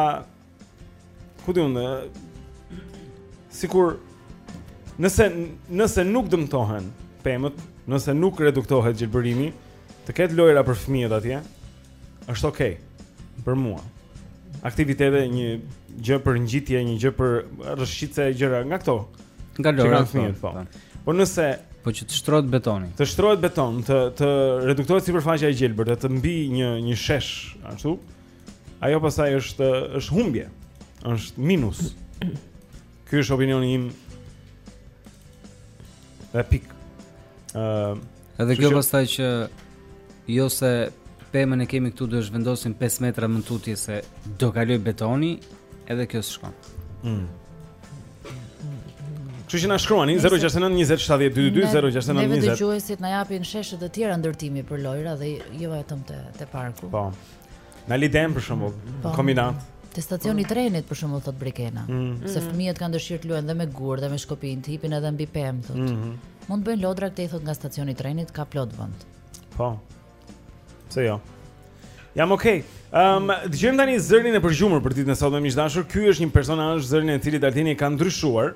Speaker 1: ku diun dhe sikur nëse nëse nuk dëmtohen pemët, nëse nuk reduktohet gjelbërimi, të ketë lojëra për fëmijët atje, është okay. për mua. Aktivitete, një gjë për ngjitje, një gjë për rrëshqitse e gjëra nga këto.
Speaker 3: Nga lojra
Speaker 1: të fëmijët,
Speaker 3: po.
Speaker 1: po. Po nëse
Speaker 3: po që të shtrohet betoni.
Speaker 1: Të shtrohet beton, të të reduktohet sipërfaqja e gjelbër, të, të mbijë një një shesh ashtu. Ajo pastaj është është humbje. Është minus. Ky është opinioni im. Dhe pik. Ëm
Speaker 3: uh,
Speaker 1: Edhe
Speaker 3: kjo pastaj që jo se pemën e kemi këtu do ta zhvendosim 5 metra më tutje se do kalojë betoni, edhe kjo s'shkon.
Speaker 1: Mm. Kështu që na shkruani 069 20 70 222 069 20.
Speaker 7: Neve dëgjuesit na japin sheshe të tjera ndërtimi për lojra dhe jo vetëm te te parku.
Speaker 1: Po. Në Liden për shembull, në
Speaker 7: po.
Speaker 1: kombinat.
Speaker 7: Te stacioni i trenit për shembull thotë Brikena,
Speaker 1: mm -hmm.
Speaker 7: se fëmijët kanë dëshirë të luajnë dhe me gurë dhe me shkopinj, të hipin edhe mbi pemë thotë.
Speaker 1: Mm -hmm.
Speaker 7: Mund të bëjnë lodra këtej thotë nga stacioni i trenit, ka plot vend.
Speaker 1: Po. Se jo. Jam okay. Ehm, um, dëgjojmë tani zërin e përgjumur për ditën e sotme miq të dashur. Ky është një personazh zërin e të cilit Altini e ka ndryshuar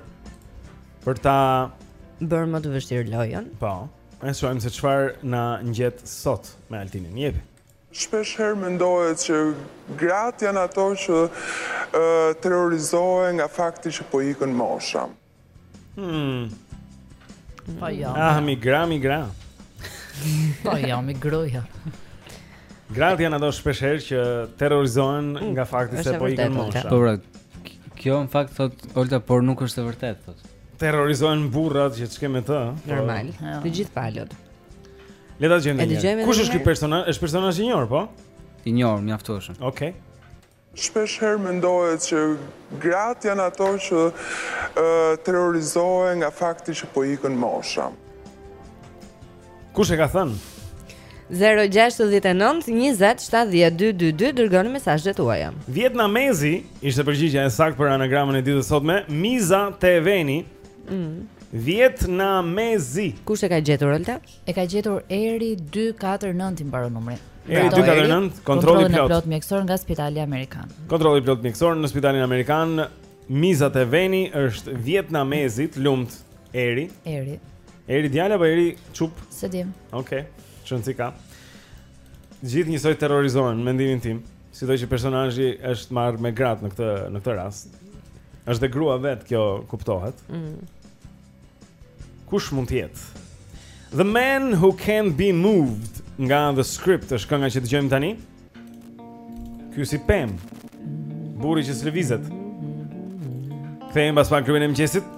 Speaker 1: për ta
Speaker 2: bërë më të vështirë lojën.
Speaker 1: Po. Ne shohim se çfarë na gjen sot me Altinin. Jepi.
Speaker 14: Shpesh herë mendohet që gratë janë ato që terrorizohen nga fakti që po ikën mosha.
Speaker 1: Hmm.
Speaker 7: Po jo.
Speaker 1: Ah, mi gra, mi gra.
Speaker 7: Po jo, mi groja.
Speaker 1: Gratë janë ato shpesh herë që terrorizohen mm, nga fakti se po ikën mosha.
Speaker 3: Po pra, kjo në fakt thotë Olta, por nuk është e vërtetë thotë.
Speaker 1: Terrorizohen burrat që ç'ke me të. Po.
Speaker 2: Normal, të dyja palët.
Speaker 1: Le ta gjejmë.
Speaker 2: Dëgjojmë.
Speaker 1: Kush është ky personazh? Është personazh i njohur, po?
Speaker 3: I njohur, mjaftueshëm.
Speaker 1: Okej. Okay.
Speaker 14: Shpesh herë mendohet që gratë janë ato që terrorizohen nga fakti që po ikën mosha.
Speaker 1: Kush e ka thënë?
Speaker 2: 0-6-9-20-70-222 Dërgoni mesazhet tuaja
Speaker 1: Vietnamezi Ishte përgjigja e saktë për anagramën e ditës sotme Mizat e veni
Speaker 2: Mm.
Speaker 1: Vietnamezi.
Speaker 2: Kush e ka gjetur Olta?
Speaker 7: E ka gjetur Eri 249 i mbaron numri.
Speaker 1: Eri 249, kontrolli plot.
Speaker 7: plot mjekësor nga Spitali Amerikan.
Speaker 1: Kontrolli plot mjekësor në Spitalin Amerikan. Mizat e veni është vietnamezit, lumt Eri.
Speaker 7: Eri.
Speaker 1: Eri djala apo Eri çupë?
Speaker 7: S'e dimë.
Speaker 1: Okej. Okay. Rëndësi s'ka. Gjithë njësoj terrorizohen mendimin tim. Sido që personazhi është marrë me gratë në këtë në këtë rast. Është dhe grua vetë kjo kuptohet.
Speaker 2: Mm.
Speaker 1: Kush mund të jetë? The man who can't be moved nga The Script është kënga që dëgjojmë tani. Ky si pemë. Burri që s'lëvizet. Kthehemi pas pak
Speaker 10: klubi i
Speaker 15: mëngjesit.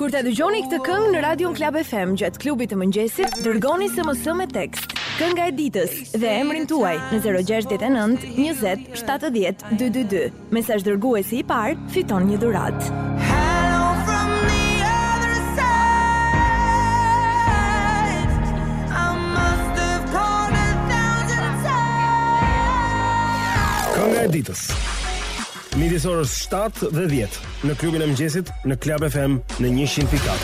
Speaker 16: Kur ta dëgjoni këtë këngë në radion Club FM gjatë klubit të mëngjesit, dërgoni SMS me tekst. Kënga e ditës dhe emrin tuaj në 069 20 70 222. Mesazh dërguesi i parë fiton një dhuratë.
Speaker 17: Kënga e ditës. Midis orës 7 dhe 10 në klubin e mëngjesit në Club FM në 100.4.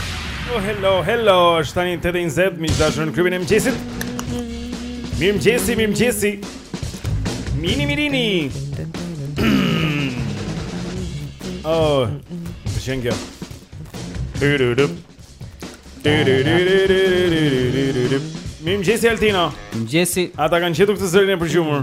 Speaker 1: Oh, hello, hello. Është tani 8:20, të dashur në klubin e mëngjesit. Mirë mëngjesi, mirë mëngjesi. Mini mirini. Oh. Pëlqen kjo.
Speaker 3: Tururup.
Speaker 7: Turururururururururup.
Speaker 3: Mirë mëngjesi Altino.
Speaker 7: Mëngjesi.
Speaker 3: Ata
Speaker 7: kanë gjetur këtë
Speaker 2: zërin e
Speaker 3: përgjumur.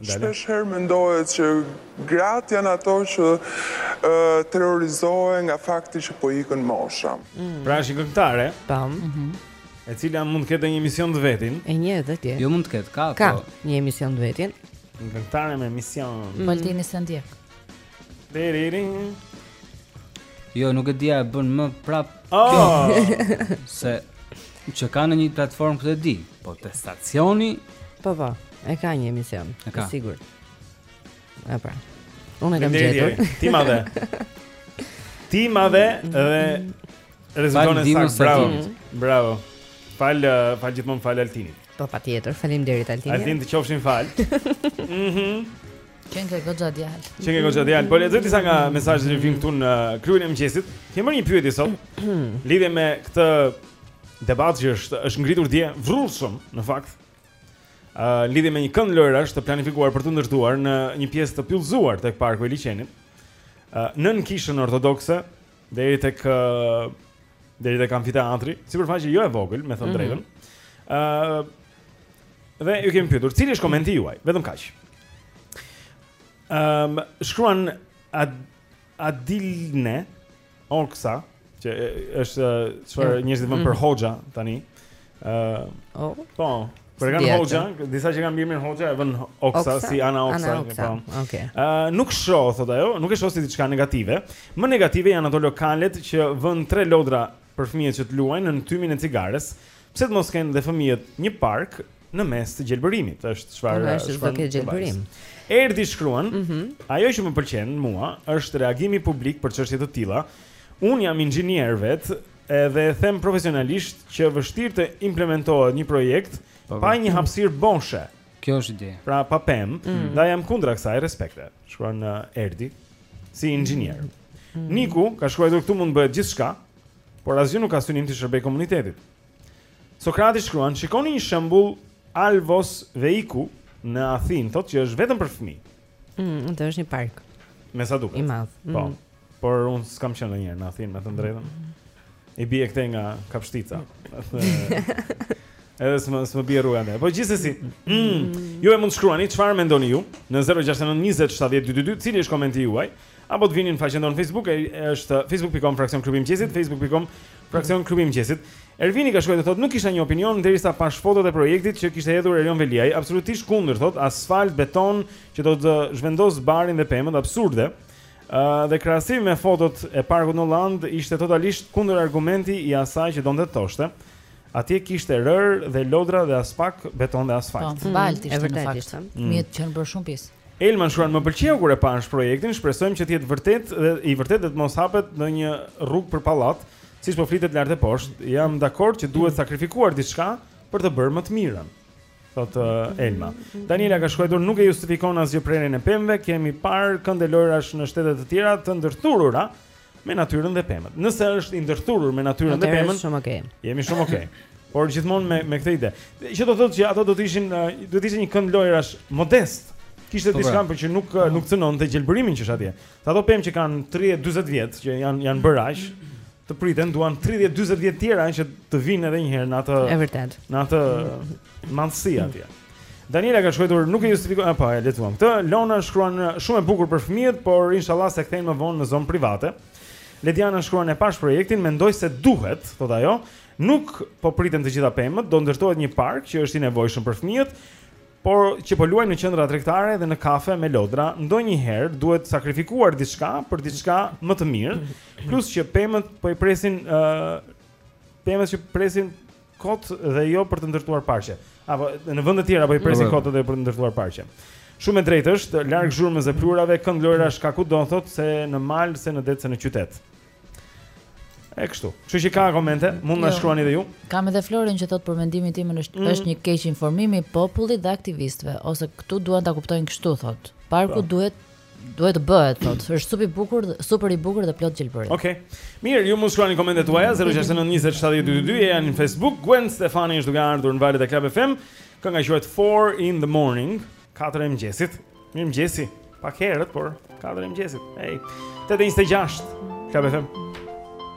Speaker 14: Shpesh herë mendohet që gratë janë ato që terrorizohen nga fakti që po ikën mosha.
Speaker 1: Pra është një këngëtare.
Speaker 2: Tam. Mhm.
Speaker 1: E cila mund të ketë një emision të vetin.
Speaker 2: E një edhe ti.
Speaker 3: Jo mund të ketë, ka.
Speaker 2: Ka
Speaker 3: po.
Speaker 2: një emision të vetin.
Speaker 1: Një këngëtare me emision.
Speaker 7: Altini mm.
Speaker 1: Sandiak.
Speaker 3: Jo, nuk e dija e bën më prap.
Speaker 1: Oh.
Speaker 3: Se që ka në një platformë këtë e di, po te stacioni,
Speaker 2: po po, e ka një emision,
Speaker 3: e ka.
Speaker 2: sigur. E pra. Unë e kam gjetur.
Speaker 1: Ti ma dhe. Ti ma dhe dhe rezulton e saktë. Bravo. Bravo. Falë, falë gjithmonë falë Altinit.
Speaker 2: Po patjetër, faleminderit Altinit.
Speaker 1: Altin të qofshim falë. Mhm.
Speaker 7: Kënga Goxha djalë.
Speaker 1: Kënga Goxha djalë. Po lexoj disa nga mesazhet që vijnë këtu në klubin e mëngjesit. Kemi bërë një pyetje sot lidhje me këtë debat që është është ngritur dje vrullshëm në fakt. Ë uh, lidhje me një kënd lojërash të planifikuar për të ndërtuar në një pjesë të pyllëzuar tek parku i liqenit. Ë uh, nën kishën ortodokse deri tek uh, deri tek amfiteatri, sipërfaqe jo e vogël, me thënë
Speaker 2: mhm.
Speaker 1: drejtën. Ë mm -hmm. uh, Dhe ju kemi pyetur, cili është komenti juaj? Vetëm kaq. Ehm, um, shkruan Ad Adilne Oksa, që është çfarë
Speaker 2: mm.
Speaker 1: njerëzit vënë për mm. hoxha tani. Ëh, uh,
Speaker 2: oh.
Speaker 1: po,
Speaker 2: po
Speaker 1: kanë hoxha, disa që kanë mbiemrin hoxha e vën Oksa si Ana Oksa, po.
Speaker 2: Okej.
Speaker 1: Okay. Ëh, uh, nuk shoh thotë ajo, nuk e shoh si diçka negative. Më negative janë ato lokalet që vën tre lodra për fëmijët që të luajnë në tymin e cigares. Pse të mos kenë dhe fëmijët një park në mes të gjelbërimit, është çfarë
Speaker 2: Ora është do ke gjelbërim.
Speaker 1: Erdi shkruan,
Speaker 2: mm -hmm.
Speaker 1: ajo që më pëlqen mua është reagimi publik për çështje të tilla. Un jam inxhinier vet, edhe e them profesionalisht që vështirë të implementohet një projekt pa,
Speaker 3: po,
Speaker 1: pa
Speaker 3: po.
Speaker 1: një hapësirë boshe.
Speaker 3: Kjo është ide.
Speaker 1: Pra pa pemë,
Speaker 3: mm
Speaker 1: -hmm. ndaj jam kundra kësaj, respekte. Shkruan uh, Erdi si inxhinier. Mm -hmm. Niku ka shkruar këtu mund të bëhet gjithçka. Por asgjë nuk ka synim të t'i shërbejë komunitetit. Sokrati shkruan, shikoni një shembull Alvos Veiku në Athinë, thotë që është vetëm për fëmijë.
Speaker 2: Mm, do është një park.
Speaker 1: Me sa duket.
Speaker 2: I madh. Mm.
Speaker 1: Po.
Speaker 2: Mm.
Speaker 1: Por un s'kam qenë ndonjëherë në Athinë, me thënë të drejtën. I bie këtej nga Kapshtica. Edhe s'më s'më bie rruga andej. Po gjithsesi. Mm. Ju e mund të shkruani çfarë mendoni ju në 069 20 70 222, cili është komenti juaj? Apo të vini në faqen tonë Facebook, e, është facebook.com fraksion klubi i mëngjesit, facebook.com fraksion klubi i mëngjesit. Ervini ka shkruar dhe thotë, nuk kisha një opinion derisa pash fotot e projektit që kishte hedhur Erion Veliaj, absolutisht kundër, thotë, asfalt, beton që do të zhvendosë barin dhe pemët, absurde. Ë dhe krahasimi me fotot e parkut në Holandë ishte totalisht kundër argumenti i asaj që donte të thoshte. Atje kishte rërë dhe lodra dhe aspak beton dhe
Speaker 7: Po,
Speaker 1: asfalt.
Speaker 7: baltë ishte në fakt.
Speaker 2: Mm.
Speaker 7: Mjetë që në bërë shumë pjesë.
Speaker 1: Elma na shkruan, Më pëlqeu kur e pash projektin, shpresojmë që të jetë vërtet i vërtetë dhe të mos hapet ndonjë rrugë për pallat, siç po flitet lart e poshtë. Jam dakord që duhet sakrifikuar diçka për të bërë më të mirën. Thotë uh, Elma. Daniela ka shkruar, nuk e justifikon asgjë prerjen e pemëve, kemi parë këndë lojrash në shtete të tjera të ndërthurura me natyrën dhe pemët. Nëse është i ndërthurur me natyrën dhe
Speaker 2: pemët, shumë okay.
Speaker 1: Jemi shumë okay. Por gjithmonë me me këtë ide. Që do thotë që ato do të ishin do të ishte një kënd lojërash modest. Kishte
Speaker 9: po,
Speaker 1: diçka
Speaker 9: pra.
Speaker 1: por që nuk po. nuk cënonte gjelbërimin që është atje. Se ato pemë që kanë 30-40 vjet që janë janë bërë aq të priten duan 30-40 vjet tjera që të vijnë edhe një herë në atë.
Speaker 2: Është vërtet.
Speaker 1: Në atë Madhësi atje. Daniela ka shkruar nuk e justifikoj apo e lexuam. Këtë Lona shkruan shumë e bukur për fëmijët, por inshallah s'e kthejnë më vonë në zonë private. Lediana shkruan e pashë projektin, mendoj se duhet, thot ajo. Nuk po priten të gjitha pemët, do ndërtohet një park që është i nevojshëm për fëmijët, por që po luajnë në qendra tregtare dhe në kafe me lodra, ndonjëherë duhet sakrifikuar diçka për diçka më të mirë, plus që pemët po i presin ë uh, pemët që presin kot dhe jo për të ndërtuar parqe. Apo në vende të tjera po i presin
Speaker 9: po, po.
Speaker 1: kot edhe për të ndërtuar parqe. Shumë e drejtë është, larg zhurmës e pluhurave, kënd lojërash ka kudo thot se në mal se në det se në qytet. E kështu. Kështu që ka komente, mund na
Speaker 7: jo.
Speaker 1: shkruani dhe ju.
Speaker 7: Kam edhe Florin që thot për mendimin tim është
Speaker 1: mm.
Speaker 7: është një keqinformim i popullit dhe aktivistëve ose këta duan ta kuptojnë kështu thot. Parku
Speaker 1: pra.
Speaker 7: duhet Duhet të bëhet thotë. Është super i bukur, super i bukur dhe plot gjelbërim.
Speaker 1: Okej. Okay. Mirë, ju mund të shkruani komentet tuaja 0692070222 ejani në Facebook. Gwen Stefani është duke ardhur në valët e Club FM. Kënga quhet 4 in the morning, 4 e mëngjesit. Mirëmëngjesi. Pak herët, por 4 e mëngjesit. Ej. 8:26. Club FM.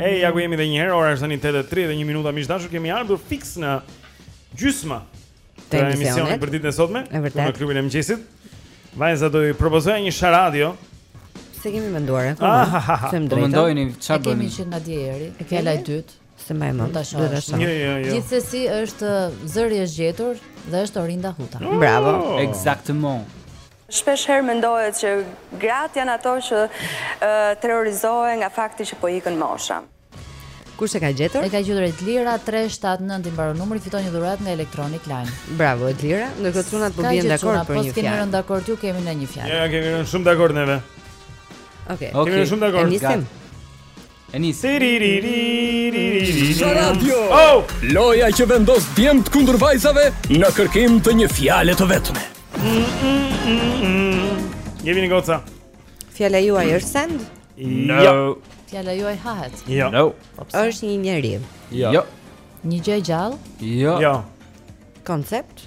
Speaker 1: Ej, ja ku jemi dhe njëherë, ora është tani tetë e tridhjetë e një minuta miq të dashur, kemi ardhur fiks në gjysmë
Speaker 2: të emisionit
Speaker 1: për ditën e sotme, në klubin e mëngjesit. Vajza do ju propozoja një sharadio,
Speaker 2: Se kemi menduar akoma,
Speaker 1: ah, ah, ah, se
Speaker 2: më
Speaker 1: po
Speaker 2: drejta.
Speaker 1: Po mendojni, qa bëni?
Speaker 7: E kemi që nga dje, e kella i dytë.
Speaker 2: Se më e
Speaker 7: më,
Speaker 2: duhet
Speaker 7: të
Speaker 2: shumë.
Speaker 1: Jo, jo, jo.
Speaker 7: Gjithsesi është zëri i gjetur dhe është Orinda Huta.
Speaker 2: Bravo.
Speaker 3: Exactement.
Speaker 18: Shpesh herë mendohet që gratë janë ato që terrorizohen nga fakti që po ikën mosha.
Speaker 2: Kush e ka gjetur?
Speaker 7: E ka gjetur Edlira 379 i mbaron numri, fiton një dhuratë nga Electronic Line.
Speaker 2: Bravo Edlira, ndërkohë çuna po
Speaker 7: biem
Speaker 2: dakord për
Speaker 7: po
Speaker 2: një fjalë.
Speaker 7: Po kemi rënë dakord ju, kemi në një fjalë.
Speaker 1: Ja, kemi rënë shumë dakord neve.
Speaker 2: Okej. Okay. Okay.
Speaker 1: Kemi rënë shumë dakord.
Speaker 2: Nisim.
Speaker 3: E nis.
Speaker 5: Sha Radio.
Speaker 1: Oh!
Speaker 5: Loja që vendos djemt kundër vajzave në kërkim të një fjale të vetme.
Speaker 1: Jemi në goca.
Speaker 2: Fjala juaj është send? No.
Speaker 1: Jo.
Speaker 7: Fjala juaj hahet.
Speaker 1: Jo.
Speaker 3: No.
Speaker 2: Është një njeri.
Speaker 3: Jo. jo.
Speaker 7: Një gjë e gjallë?
Speaker 3: Jo.
Speaker 1: Jo.
Speaker 2: Koncept?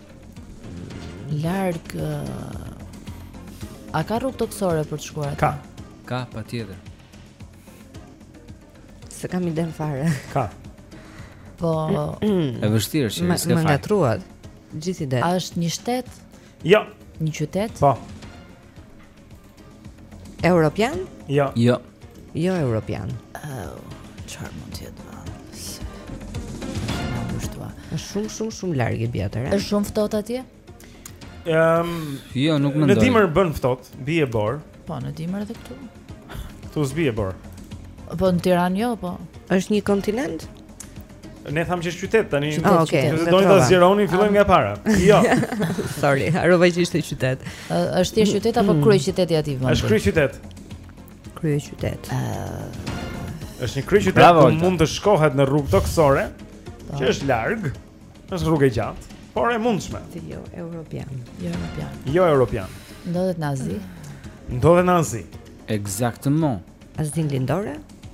Speaker 2: Larg
Speaker 7: A ka rrugë tokësore për të shkuar atje?
Speaker 1: Ka.
Speaker 3: Ka patjetër.
Speaker 2: S'e kam idenë fare.
Speaker 1: Ka.
Speaker 7: Po.
Speaker 3: E vështirë është,
Speaker 2: s'ka
Speaker 3: fare.
Speaker 2: Më ngatërruat gjithë idetë.
Speaker 7: A është një shtet?
Speaker 1: Jo.
Speaker 7: Një qytet?
Speaker 1: Po.
Speaker 2: Europian?
Speaker 1: Jo.
Speaker 3: Jo.
Speaker 2: Jo europian.
Speaker 7: Oh, çfarë mund të jetë?
Speaker 2: Është shumë shumë shumë larg e gjatë.
Speaker 7: Është shumë ftohtë atje?
Speaker 1: Ehm, um,
Speaker 3: jo, nuk mendoj.
Speaker 1: Në dimër bën ftohtë, bie bor.
Speaker 7: Po, në dimër edhe këtu.
Speaker 1: Këtu s'bie bor.
Speaker 7: Po në Tiranë jo, po.
Speaker 2: Është një kontinent?
Speaker 1: Ne thamë që është qytet tani.
Speaker 7: Qytet,
Speaker 2: ah, okay.
Speaker 1: Nëse doni ta zgjeroni, fillojmë nga para. Jo.
Speaker 2: Sorry, harrova që ishte qytet.
Speaker 7: Është thjesht qytet apo mm. kryeqyteti atij vendi?
Speaker 1: Është kryeqytet.
Speaker 2: Kryeqytet.
Speaker 1: Është një kryeqytet ku mund të shkohet në rrugë tokësore, po. që është larg, është rrugë e gjatë, por e mundshme.
Speaker 2: Jo europian.
Speaker 7: Jo europian.
Speaker 1: Jo europian.
Speaker 7: Ndodhet në Azi.
Speaker 1: Ndodhet në Azi.
Speaker 3: Exactement.
Speaker 2: Azinë Lindore?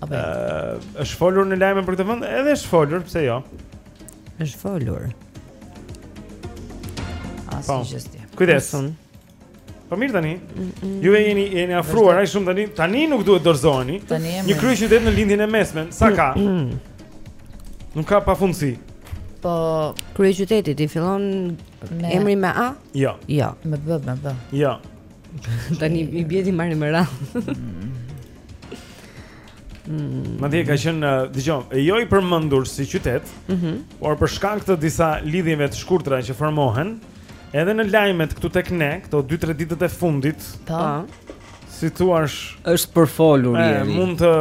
Speaker 1: Ëh,
Speaker 7: është folur në lajme për këtë vend,
Speaker 1: edhe është folur, pse jo?
Speaker 2: Është folur.
Speaker 7: Asnjë gjë s'di.
Speaker 1: Kujdes. Po mirë tani. Ju jeni jeni afruar aq shumë tani. Tani nuk duhet dorëzoheni. Një kryeqytet në lindjen e mesme. Sa ka? Nuk ka pafundësi.
Speaker 7: Po
Speaker 2: kryeqyteti i fillon emri me A?
Speaker 1: Jo.
Speaker 2: Jo,
Speaker 7: me B, me B.
Speaker 1: Jo.
Speaker 2: Tani i bie t'i marrim me radhë. Mm.
Speaker 1: Madje ka qenë, uh, dëgjo, jo i përmendur si qytet,
Speaker 2: mm -hmm.
Speaker 1: por për shkak të disa lidhjeve të shkurtra që formohen, edhe në lajmet këtu tek ne, këto 2-3 ditët e fundit,
Speaker 7: po. po.
Speaker 1: Si thua,
Speaker 3: është përfolur
Speaker 1: i.
Speaker 3: Ëh,
Speaker 1: mund të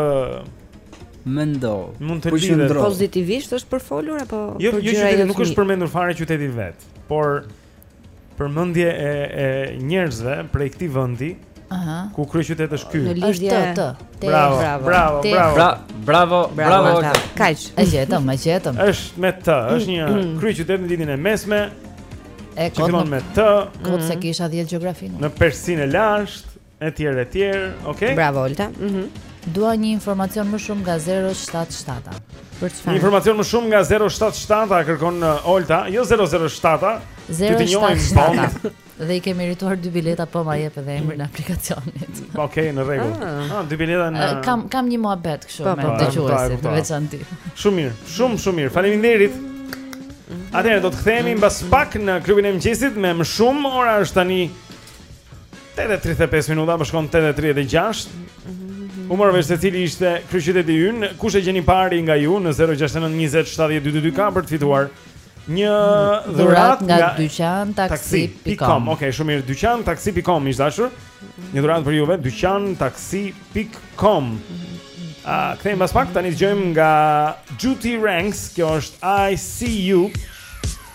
Speaker 3: mendo.
Speaker 1: Mund të lidhet
Speaker 2: pozitivisht është përfolur apo
Speaker 1: jo, jo,
Speaker 2: jo,
Speaker 1: nuk është përmendur fare qyteti vet, por përmendje e e njerëzve prej këtij vendi.
Speaker 7: Aha.
Speaker 1: Ku kryeqytet është ky?
Speaker 7: Është me T, T.
Speaker 1: Bravo,
Speaker 2: bravo,
Speaker 1: bravo, bravo.
Speaker 3: Bravo, bravo.
Speaker 2: Kaq.
Speaker 7: E gjetëm, e gjetëm.
Speaker 1: Është me T, është një mm. kryeqytet në lindjen e mesme. Fillon me T.
Speaker 7: Kot se mm. kisha 10 gjeografinë.
Speaker 1: Në Persinë e lashtë. Etj etj. Okej.
Speaker 2: Bravo Olta. Mhm.
Speaker 7: Dua një informacion më shumë nga 077.
Speaker 2: Për çfarë?
Speaker 1: Një informacion më shumë nga 077-a kërkon uh, Olta, jo 007-a. Që të njohim
Speaker 7: 077. Bond. Dhe i ke merituar dy bileta, po ma jep edhe emrin e aplikacionit.
Speaker 1: Okej, në rregull.
Speaker 2: Ah.
Speaker 1: Ah, dy bileta në
Speaker 7: Eh, Kam kam një muhabet kështu
Speaker 2: Po,
Speaker 7: me
Speaker 2: po, po.
Speaker 7: dëgjuesit
Speaker 1: Kuptoj,
Speaker 7: në kuptoj. veçanti.
Speaker 1: Shumë mirë, shumë shumë mirë. Faleminderit. Atëherë do të kthehemi mbas pak në klubin e mëngjesit me më shumë. Ora është tani 8:35 minuta, po shkon 8:36.
Speaker 19: U mor vesh se cili ishte kryeqyteti ynë, kush e gjen i pari nga ju në 069 20 70 222 ka për të fituar një dhuratë
Speaker 7: nga, nga dyqan taksi.com.
Speaker 19: Okej, okay, shumë mirë, dyqan taksi.com ishte dashur. Një dhuratë për juve, dyqan taksi.com. A uh, kthehemi pas pak tani dëgjojmë nga Juti Ranks, kjo është I See You.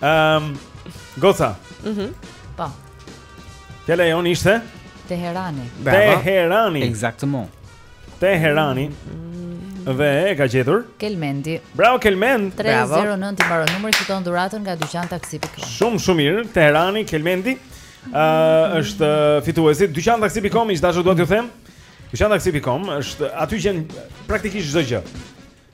Speaker 19: Ehm, um, Goca.
Speaker 2: Mhm.
Speaker 7: Mm po.
Speaker 19: Fjala jonë ishte
Speaker 7: Teherani.
Speaker 19: Teherani.
Speaker 3: Eksaktësisht.
Speaker 19: Teherani. Mm. Dhe e ka gjetur
Speaker 7: Kelmendi.
Speaker 19: Bravo Kelmend.
Speaker 7: 309 i mbaron numri fiton dhuratën nga dyqan taksi.com.
Speaker 19: Shumë shumë mirë. Teherani Kelmendi. Ëh, uh, është fituesi. Dyqan taksi.com, mishdashur dua t'ju them. Dyqan taksi.com është aty që praktikisht çdo gjë.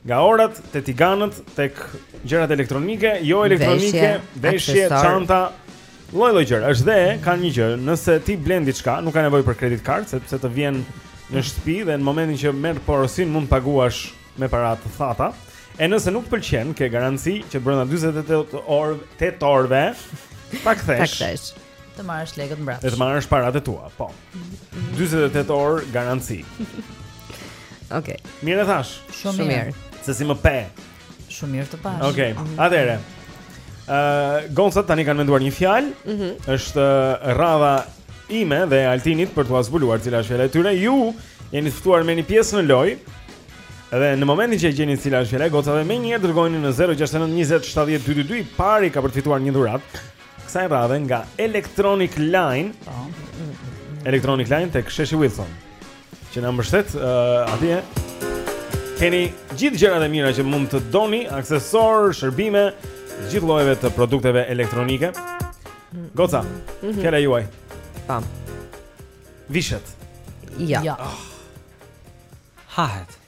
Speaker 19: Nga orat te tiganët tek gjërat elektronike, jo elektronike,
Speaker 2: veshje,
Speaker 19: çanta, lloj-lloj gjëra. Është dhe kanë një gjë, nëse ti blen diçka, nuk ka nevojë për kredit kart sepse të vjen
Speaker 1: në shtëpi dhe në momentin që merr porosinë mund të paguash me para të thata. E nëse nuk të pëlqen, ke garanci që brenda 48 orëve ta kthesh.
Speaker 2: Ta kthesh.
Speaker 7: Të marrësh lekët mbrapsht.
Speaker 1: Dhe të marrësh paratë tua, po. 48 orë garanci.
Speaker 2: Okej. Okay.
Speaker 1: Mirë e thashë.
Speaker 7: Shumë mirë.
Speaker 1: Se si më pe.
Speaker 7: Shumë mirë të pashë.
Speaker 1: Okej. Okay. Atëherë. Ë, uh, gocat tani kanë menduar një fjalë.
Speaker 2: Mm -hmm.
Speaker 1: Është uh, rradha ime dhe Altinit për t'ua zbuluar cila është fjala e tyre. Ju jeni të ftuar merrni pjesë në lojë. Dhe në momentin që e gjeni cila është fjala e gocave menjëherë dërgojeni në 069 20 70 222, i pari ka për të fituar një dhuratë. Kësaj radhe nga Electronic Line. Po. Electronic Line tek Sheshi Wilson. Që na mbështet uh, atje. Keni gjithë gjërat e mira që mund të doni, aksesorë, shërbime, gjithë llojeve të produkteve elektronike. Goca,
Speaker 2: mm -hmm.
Speaker 1: fjala juaj.
Speaker 2: Tam.
Speaker 1: Vishet.
Speaker 7: Jo.
Speaker 2: jo.
Speaker 1: Oh.
Speaker 2: Hahet.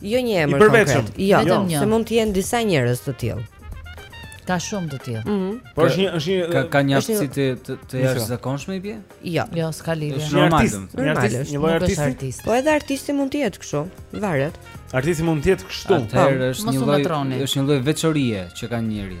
Speaker 1: Jo një
Speaker 2: emër konkret. Jo,
Speaker 7: jo.
Speaker 2: se mund të jenë disa njerëz të tillë.
Speaker 7: Ka shumë të tillë.
Speaker 2: Mhm.
Speaker 1: Po është një është një
Speaker 3: ka ka një aftësi të të, të jashtëzakonshme i bie?
Speaker 2: Jo.
Speaker 7: Jo, s'ka lidhje.
Speaker 3: Është
Speaker 1: një artist, një artist, një lloj artisti.
Speaker 2: Po edhe artisti mund të jetë kështu, varet.
Speaker 1: Artisti mund të jetë kështu.
Speaker 3: Atëherë është një lloj është një lloj veçorie që ka
Speaker 7: njeri.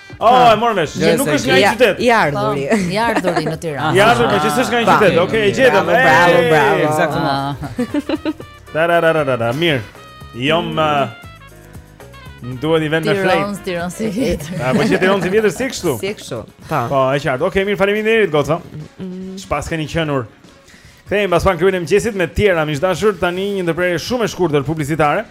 Speaker 7: Oh, e
Speaker 1: morëm vesh. Nuk është nga një qytet.
Speaker 2: Jabanxhi.
Speaker 7: Po, jabanxhi në Tiranë.
Speaker 1: Jabanxhi, po s'është nga një qytet. Okej, e gjetëm.
Speaker 2: Bravo, bravo.
Speaker 3: Eksaktësisht.
Speaker 1: Tarararara, mirë. Jom Më duhet një vend me flejt
Speaker 7: Tirons, tirons i vjetër
Speaker 1: A, po që tirons i vjetër si kështu
Speaker 2: Si kështu Po,
Speaker 1: po e qartë Oke, mirë faleminderit, goca Shpas ke një qënur Kthehemi pas pak kryu në mqesit me të tjera Mishdashur tani një ndërprerje shumë e shkurtër publicitare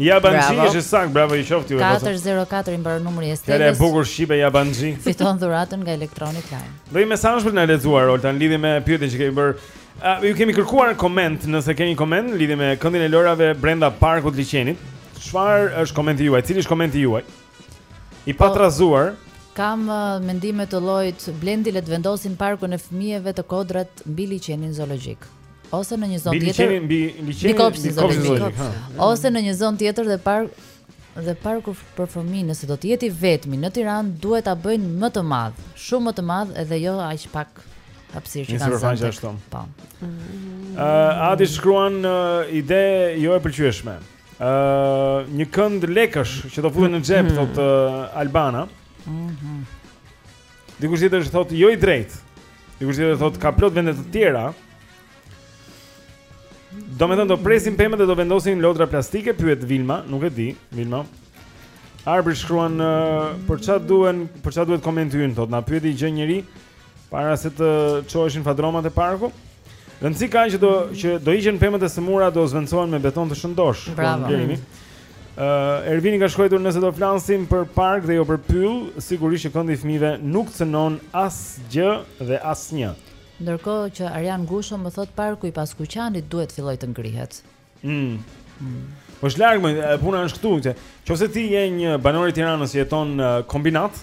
Speaker 1: Jabanxhi, është saktë,
Speaker 7: bravo
Speaker 1: ju qoftë ju.
Speaker 7: 404 i mbaron numri i
Speaker 1: Estelës. Fjalë
Speaker 7: e
Speaker 1: bukur shqipe jabanxhi.
Speaker 7: Fiton dhuratën nga Electronic Line.
Speaker 1: Ndonjë mesazh për të na lexuar Olta lidhje me pyetjen që kemi bërë. Uh, ju kemi kërkuar koment, nëse keni koment lidhje me këndin e lojërave brenda parkut të liqenit. Çfarë është komenti juaj? Cili është komenti juaj? Epo, pa trazuar.
Speaker 7: Kam uh, mendime të llojit Blendi le të vendosin parkun e fëmijëve te kodrat mbi liqenin zoologjik. ose në një zonë tjetër.
Speaker 1: Mbi
Speaker 7: mbi
Speaker 1: liqenin kopshtin
Speaker 7: zoologjik. Ose në një zonë tjetër dhe park dhe parku për fëmijë, nëse do të jetë i vetmi në Tiranë, duhet ta bëjnë më të madh, shumë më të madh edhe jo aq pak hapësirë që kanë. Nisur
Speaker 1: ashtu.
Speaker 7: Po. Ëh, mm.
Speaker 1: uh, Adi shkruan uh, ide jo e pëlqyeshme. Ëh, uh, një kënd lekësh që do futen në xhep
Speaker 7: mm.
Speaker 1: thotë uh, Albana.
Speaker 7: Ëh. Mm -hmm.
Speaker 1: Dikush tjetër që thotë jo i drejtë. Dikush tjetër thotë ka plot vende të tjera. Domethënë do presim pemët dhe do vendosim lodra plastike, pyet Vilma, nuk e di, Vilma. Arbri shkruan uh, për çfarë duhen, për çfarë duhet komenti ynë, thotë na pyeti gjë njeri para se të çoheshin fadromat te parku. Rëndësi ka që do që do hiqen pemët e sëmura do zëvendësohen me beton të shëndoshë.
Speaker 7: Bravo.
Speaker 1: Uh, Ervini ka shkruar nëse do flasim për park dhe jo për pyll, sigurisht që këndi i fëmijëve nuk cënon asgjë dhe asnjë.
Speaker 7: Ndërkohë që Arjan Gusho më thotë parku i Paskuqanit duhet të fillojë të ngrihet.
Speaker 1: Mm. mm. Po është larg më, puna është këtu që nëse ti je një banor i Tiranës që jeton në kombinat,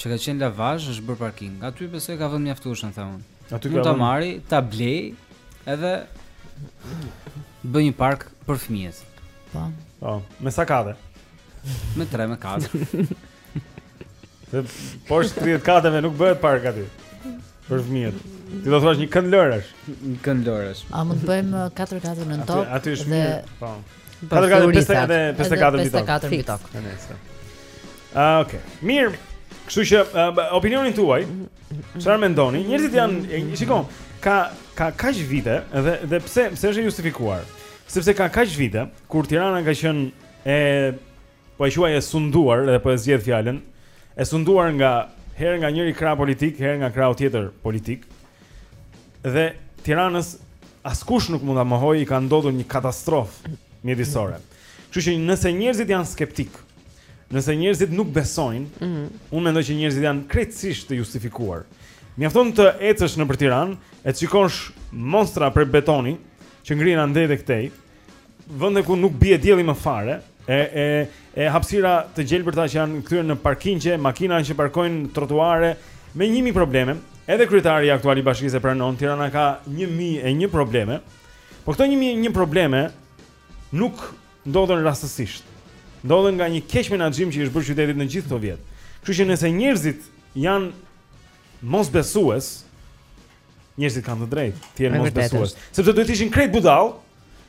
Speaker 1: Që ka
Speaker 3: qenë lavazh, është bërë parking. Aty besoj ka vend mjaftueshëm, them unë.
Speaker 1: Aty ka.
Speaker 3: Mund
Speaker 1: ta
Speaker 3: marrë, ta blejë, edhe të bëjë një park për fëmijët.
Speaker 7: Po.
Speaker 1: Po, me sa kate?
Speaker 3: Me 3 me 4.
Speaker 1: Dhe poshtë 34 kateve nuk bëhet park aty. Për fëmijët. Ti do thuash një kënd lojërash.
Speaker 3: Një kënd lojërash.
Speaker 7: A mund të bëjmë 4 kate
Speaker 1: nën
Speaker 7: tokë?
Speaker 1: Aty, aty
Speaker 7: është
Speaker 1: mirë. Po. 4 kate 54
Speaker 7: 54
Speaker 1: mbi tokë.
Speaker 7: 54 mbi tokë.
Speaker 1: Nëse. Ah, okay. Mirë. Kështu që uh, opinionin tuaj, çfarë mendoni? Njerëzit janë, shikon, ka ka kaq vite dhe dhe pse pse është e justifikuar? Sepse ka kaq vite kur Tirana ka qenë e Po e quaj e sunduar dhe po e zgjedh fjalën e sunduar nga herë nga njëri krah politik, herë nga krahu tjetër politik. Dhe Tiranës askush nuk mund ta mohojë, i ka ndodhur një katastrofë mjedisore. Kështu që nëse njerëzit janë skeptikë, nëse njerëzit nuk besojnë,
Speaker 2: mm -hmm.
Speaker 1: unë mendoj që njerëzit janë krejtësisht të justifikuar. Mjafton të ecësh nëpër Tiranë, e të shikosh monstra prej betoni që ngrihen andej dhe këtej. vende ku nuk bie dielli më fare, e e e hapësira të gjelbërta që janë kthyer në parkingje, makina që parkojnë trotuare me 1000 probleme. Edhe kryetari aktual i bashkisë e pranon Tirana ka 1001 probleme. Po këto 1001 probleme nuk ndodhen rastësisht. Ndodhen nga një keqmenaxhim që i është bërë qytetit në gjithë këto vjet. Kështu që nëse njerëzit janë mosbesues, Njerëzit kanë të drejtë, të jenë mosbesues. Sepse duhet të ishin krejt budall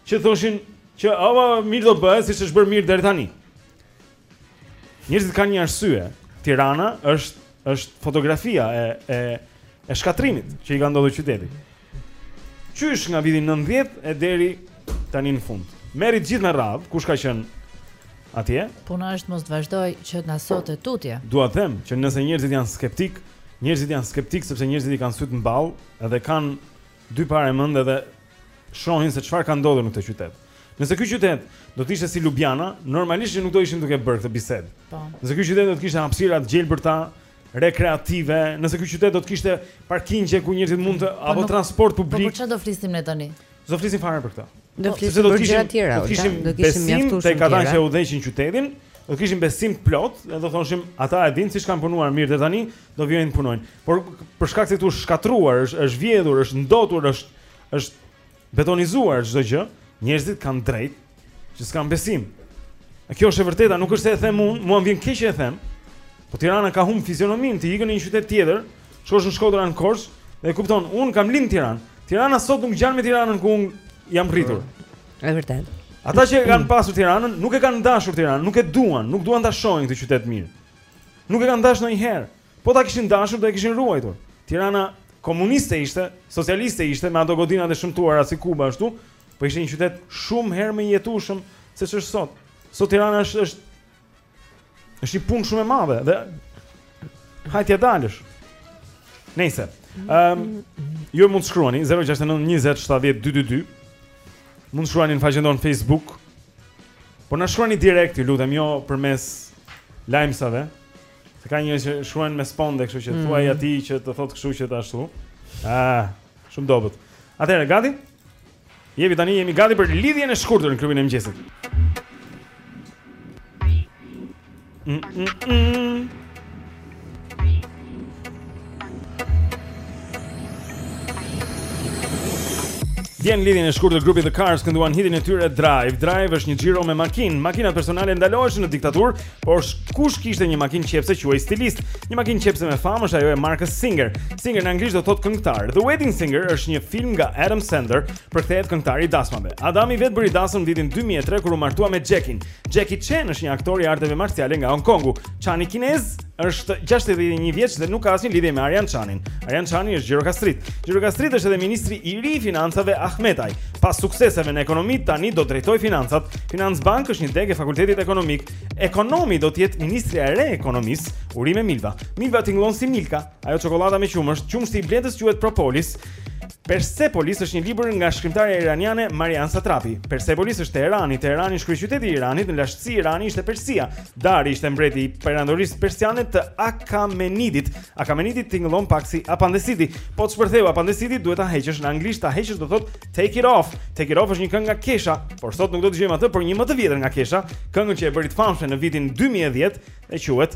Speaker 1: që thoshin që ama mirë do bëhet siç është bërë mirë deri tani. Njerëzit kanë një arsye. Tirana është është fotografia e e e shkatrimit që i ka ndodhur qytetit. Qysh nga viti 90 e deri tani në fund. Merri të gjithë me radhë kush ka qenë atje.
Speaker 7: Puna është mos të vazhdoj që nga sot e tutje.
Speaker 1: Dua të them që nëse njerëzit janë skeptik, njerëzit janë skeptik sepse njerëzit i kanë sytë në ball dhe kanë dy pare mend edhe shohin se çfarë ka ndodhur në këtë qytet. Nëse ky qytet do të ishte si Ljubljana, normalisht që nuk do ishim duke bërë këtë bisedë.
Speaker 7: Po.
Speaker 1: Nëse ky qytet do të kishte hapësira të gjelbërta, rekreative, nëse ky qytet do të kishte parkinge ku njerëzit mund të
Speaker 7: parkonin,
Speaker 1: transport publik.
Speaker 7: Po për çfarë do flisnim ne tani?
Speaker 1: S'do flisnim fare për këtë.
Speaker 2: Do
Speaker 1: flisnim
Speaker 2: për gjëra
Speaker 1: të
Speaker 2: tjera.
Speaker 1: Do kishim
Speaker 2: do kishim
Speaker 1: besim tek ata që udhëheqin qytetin, do kishim besim të plot, dhe do thoshim ata e dinë siç kanë punuar mirë deri tani, do vijojnë të punojnë. Por për shkak se këtu është shkatruar, është është vjedhur, është ndotur, është është betonizuar çdo gjë, njerëzit kanë drejt Që s'kan besim. Kjo është e vërteta, nuk është se e them unë, mua më vjen keq që e them. Po Tirana ka humb fizionominë, ti ikën në një qytet tjetër, shkosh në Shkodër në Korçë dhe e kupton, un kam lind Tiranë. Tirana sot nuk ngjan me Tiranën ku un jam rritur.
Speaker 2: Është e vërtetë.
Speaker 1: Ata që e kanë pasur Tiranën, nuk e kanë dashur Tiranën, nuk e duan, nuk duan ta shohin këtë qytet mirë. Nuk e kanë dashur ndonjëherë. Po ta kishin dashur do e kishin ruajtur. Tirana komuniste ishte, socialiste ishte me ato godinat e shëmtuara si Kuba ashtu, po ishte një qytet shumë herë më i jetueshëm se ç'është sot. Sot Tirana është është është një punë shumë e madhe dhe hajt t'ia dalësh. Nëse ehm um, ju mund të shkruani 069 20 70 222 mund të shkruani në faqen tonë Facebook. Po na shkruani direkt, ju lutem, jo përmes lajmësve. Se ka njerëz që shkruajnë me sponde, kështu që
Speaker 2: mm,
Speaker 1: thuaji atij që t'i thotë kështu që të ashtu. Ah, shumë dobët. Atëherë, gati? Jepi tani jemi gati për lidhjen e shkurtër në klubin e mëngjesit. Mm, mm, mm. Dje në lidhjen e shkurtër grupi The Cars kënduan hitin e tyre Drive. Drive është një xhiro me makinë. Makinat personale ndaloheshin në diktaturë, por kush kishte një makinë qepse quhej stilist. Një makinë qepse me famë është ajo e markës Singer. Singer në anglisht do thotë këngëtar. The Wedding Singer është një film nga Adam Sandler përkthehet këngëtari i dasmave. Adami vetë bëri dasëm në vitin 2003 kur u martua me Jackin. Jackie Chan është një aktor i arteve marciale nga Hong Kongu. Chani kinez është 61 vjeç dhe nuk ka asnjë lidhje me Arjan Çanin. Arjan Çani është gjirokastrit. Gjirokastrit është edhe ministri i ri i financave Ahmetaj. Pas sukseseve në ekonomi tani do drejtojë financat. Financë-Bankë është një degë e Fakultetit Ekonomik. Ekonomi do të jetë ministrja e re e ekonomisë. Urime Milva. Milva tingëllon si Milka. Ajo çokollada me qumësht, qumështi i bletës quhet propolis. Persepolis është një libër nga shkrimtarja iraniane Marian Satrapi. Persepolis është Teherani, Teherani është kryeqyteti i Iranit, në lashtësi Irani ishte Persia. Dari ishte mbreti i perandorisë persiane të Akamenidit. Akamenidi tingëllon pak si apandesiti. Po të shpërtheu apandesiti duhet ta heqësh në anglisht, ta heqësh do thotë take it off. Take it off është një këngë nga Kesha, por sot nuk do të dëgjojmë atë, por një më të vjetër nga Kesha, këngën që e bëri të famshme në vitin 2010 e
Speaker 20: quhet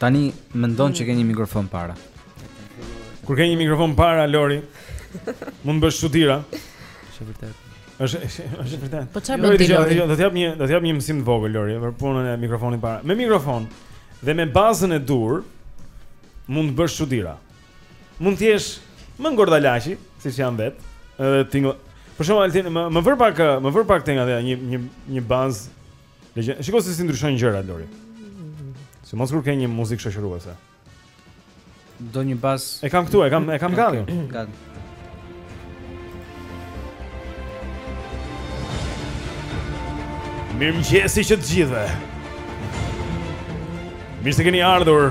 Speaker 20: Tani mendon që ke një mikrofon para.
Speaker 1: Kur ke një mikrofon para Lori, mund të bësh çudira.
Speaker 4: Është vërtet.
Speaker 1: Është është vërtet.
Speaker 7: Po çfarë bën ti?
Speaker 1: Do të jap një, do të jap një mësim të vogël Lori për punën e mikrofonit para. Me mikrofon dhe me bazën e duhur mund të bësh çudira. Mund të jesh më ngordhalaqi, siç jam vetë, edhe tingëll. Për shembull, më më vër pak, më vër pak tenga një një një bazë Legjenda. Shiko se si ndryshojnë gjërat Lori. Sidomos kur ke një muzikë shoqëruese.
Speaker 20: Do një bas.
Speaker 1: E kam këtu, e kam, e kam gati.
Speaker 20: Gati.
Speaker 1: Mirëmëngjesi që të gjithëve Mirë se keni ardhur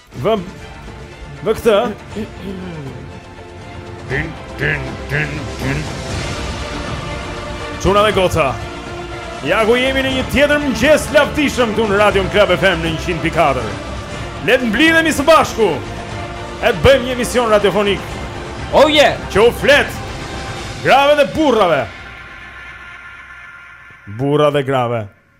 Speaker 1: Vëm Në këtë Din, din, din, din Çuna dhe goca Ja ku jemi në një tjetër mëngjes të lavdishëm Këtu në Radion Club FM në 100.4 Le të mblidhemi së bashku E të bëjmë një emision radiofonik
Speaker 20: Oh yeah
Speaker 1: Që u flet Grave dhe burrave Burra dhe grave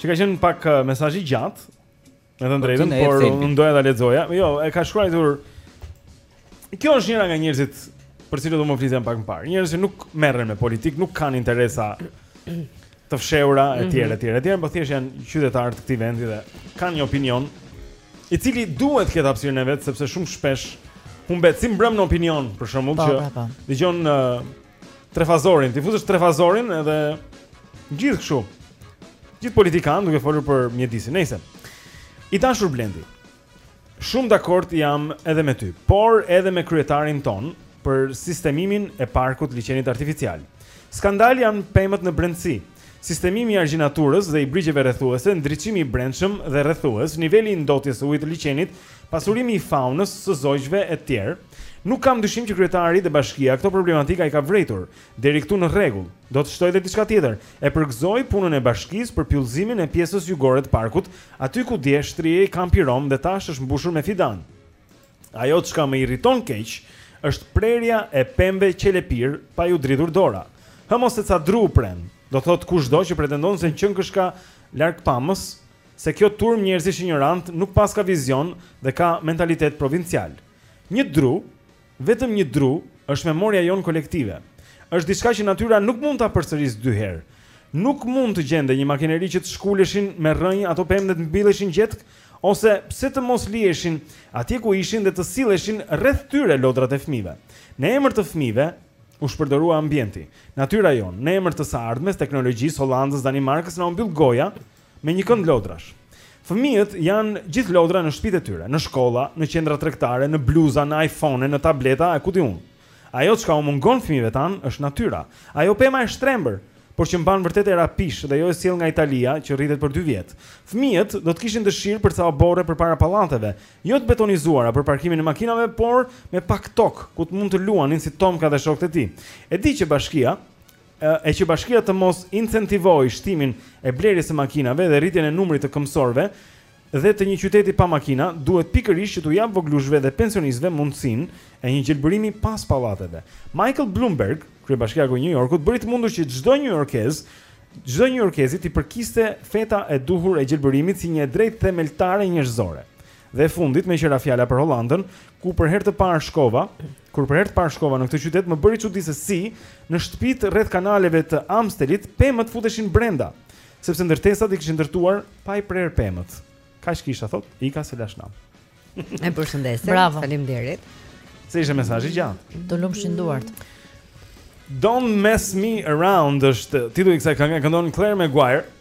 Speaker 1: Që ka qenë pak uh, mesazh i gjatë. Me thënë,
Speaker 20: po, të drejtën,
Speaker 1: por unë doja ta lexoja. Jo, e ka shkruar Kjo është njëra nga njerëzit për të cilët unë flisja pak më parë. Njerëz që nuk merren me politikë, nuk kanë interesa të fshehura etj
Speaker 2: mhm.
Speaker 1: etj etj, por thjesht janë qytetarë të këtij vendi dhe kanë një opinion i cili duhet të ketë hapësirën e vet sepse shumë shpesh humbet si mbrëm në Opinion për shembull
Speaker 7: po,
Speaker 1: që
Speaker 7: po, po.
Speaker 1: dëgjon uh, trefazorin, ti futesh trefazorin edhe gjithë kështu. Gjithë politikan duke folur për mjedisin. Nejse. I dashur Blendi, shumë dakord jam edhe me ty, por edhe me kryetarin tonë për sistemimin e parkut të liqenit artificial. Skandal janë pemët në brendësi. Sistemimi i argjinaturës dhe i brigjeve rrethuese, ndriçimi i brendshëm dhe rrethues, niveli i ndotjes së ujit të liqenit, pasurimi i faunës së zogjve e tjerë. Nuk kam dyshim që kryetari dhe bashkia këto problematika i ka vërejtur, deri këtu në rregull. Do të shtoj edhe diçka tjetër, e përgëzoj punën e bashkisë për pyllëzimin e pjesës jugore të parkut, aty ku dje shtrihej kampi rom dhe tash është mbushur me fidanë. Ajo çka më irriton keq është prerja e pemëve qelepir pa iu dridhur dora. Hë mos se ca drurë u prenë, do thotë kushdo që pretendon se qenkëshka largpamës, se kjo turmë njerëzish injorantë nuk paska vizion dhe ka mentalitet provincial. Një dru, vetëm një dru, është memoria jonë kolektive. Është diçka që natyra nuk mund ta përsërisë dy herë. Nuk mund të gjendej një makineri që të shkuleshin me rrënjë ato pemë e të mbilleshin gjetkë, ose pse të mos liheshin atje ku ishin dhe të silleshin rreth tyre lodrat e fëmijëve. Në emër të fëmijëve u shpërdorua ambienti. Natyra jonë, në emër të së ardhmes, teknologjisë, Holandës, Danimarkës, na u mbyll goja, Me një kënd lodrash. Fëmijët janë gjithë lodra në shtëpitë e tyre, në shkolla, në qendra tregtare, në bluza, në iPhone, në tableta, e ku di unë. Ajo çka u mungon fëmijëve tanë është natyra. Ajo pema e shtrembër, por që mban vërtet erë pishe dhe jo e sjellë nga Italia që rritet për dy vjet. Fëmijët do të kishin dëshirë për ca oborre përpara pallateve, jo të betonizuara për parkimin e makinave, por me pak tokë ku të mund të luanin si Tomka dhe shokët e tij. E di që bashkia e që bashkia të mos incentivojë shtimin e blerjes së makinave dhe rritjen e numrit të këmbësorëve dhe të një qyteti pa makina duhet pikërisht që t'u japë vogëlushëve dhe pensionistëve mundësinë e një gjelbërimi pas pallateve Michael Bloomberg kryebashkiaku i New Yorkut bëri të mundur që çdo njujorkez çdo njujorkezi t'i përkiste feta e duhur e gjelbërimit si një e drejtë themeltare njerëzore Dhe e fundit, meqë ra fjala për Holandën, ku për herë të parë shkova, kur për herë të parë shkova në këtë qytet, më bëri çudi se si, në shtëpitë rreth kanaleve të Amstelit, pemët futeshin brenda, sepse ndërtesat i kishin ndërtuar pa i prerë pemët. Kaq kisha thotë, ika se lashë nam.
Speaker 2: E përshëndesim.
Speaker 7: Bravo.
Speaker 2: Faleminderit.
Speaker 1: Se ishte mesazh i gjatë.
Speaker 7: Të lumshin duart.
Speaker 1: Don't mess me around është titulli i kësaj kënge, këndon Clare Maguire.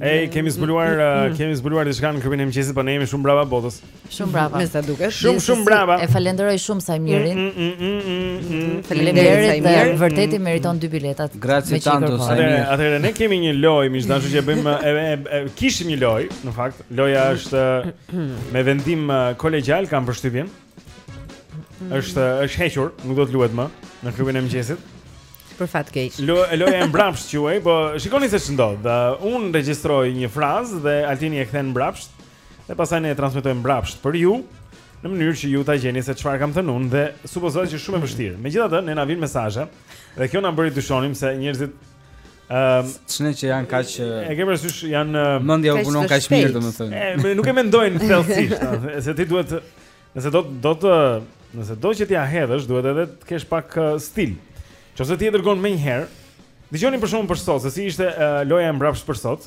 Speaker 1: Ej, kemi zbuluar, uh, kemi zbuluar diçka në klubin e mëngjesit, po ne jemi shumë prapa botës.
Speaker 7: Shumë prapa.
Speaker 2: Me sa duket.
Speaker 1: Shumë shumë prapa.
Speaker 7: E falenderoj shumë Saimirin.
Speaker 1: Mm, mm, mm, mm, mm,
Speaker 7: mm. Faleminderit
Speaker 2: Saimir.
Speaker 7: Vërtet i meriton dy biletat.
Speaker 3: Grazie
Speaker 7: me që i
Speaker 3: tanto,
Speaker 7: kërkon.
Speaker 3: Saimir.
Speaker 1: Atëherë, atëherë ne kemi një lojë, miq të dashur, që e bëjmë e, e, e, kishim një lojë, në fakt. Loja është e, me vendim e, kolegjial, kam përshtypjen. Është është hequr, nuk do të luhet më në klubin e mëngjesit.
Speaker 2: Për fat keq.
Speaker 1: Lo, loja e mbrapshtë quhej, po shikoni se ç'ndodh. Uh, unë regjistroj një frazë dhe Altini e kthen mbrapsht dhe pastaj ne e transmetojmë mbrapsht për ju në mënyrë që ju ta gjeni se çfarë kam thënë unë dhe supozohet që është shumë e vështirë. Megjithatë, ne na vijnë mesazhe dhe kjo na bëri të dyshonim se njerëzit Ëm,
Speaker 3: um, që janë kaq
Speaker 1: E ke parasysh janë
Speaker 3: mendja u punon kaq mirë domethënë.
Speaker 1: E nuk e mendojnë thellësisht, se ti duhet nëse do do të nëse do që t'ia hedhësh, duhet edhe të kesh pak stil. Qoftë se ti e dërgon menjëherë. Dëgjoni për shembull për sot, se si ishte uh, loja e mbrapsht për sot.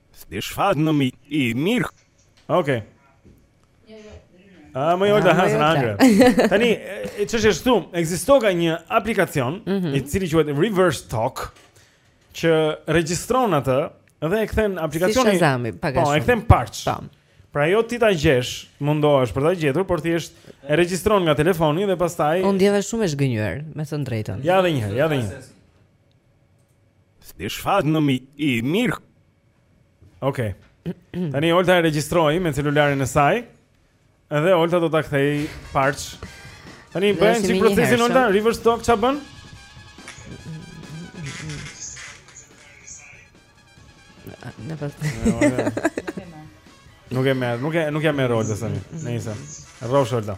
Speaker 3: Sti
Speaker 6: shfat në mi i mirë.
Speaker 1: Okej. A më jota
Speaker 2: ah, has
Speaker 1: rangra. Tani çështja është këtu, ekzistoka një aplikacion
Speaker 2: mhm.
Speaker 1: i cili quhet Reverse Talk që regjistron atë dhe e kthen aplikacionin.
Speaker 2: Si Shazami, pak po, a shumë.
Speaker 1: Po, e kthen mbrapsht.
Speaker 2: Po.
Speaker 1: Pra jo ti ta gjesh, mundohesh për ta gjetur, por thjesht e regjistron nga telefoni dhe pastaj
Speaker 2: Unë u ndjeva shumë e zhgënjyer, me thënë të drejtën.
Speaker 1: Ja dhe një herë, ja dhe një. Ti
Speaker 6: shfat në mi i mirë.
Speaker 1: Okej. Okay. Tani Olta e regjistroi me celularin e saj. Edhe Olta do ta kthejë mbrapsht. Tani
Speaker 2: bën
Speaker 1: si procesin Olta, reverse talk ç'a bën?
Speaker 2: Në pas.
Speaker 1: Nuk e merr, nuk e nuk jam me Olta tani. Nëse. Rrosh Olta.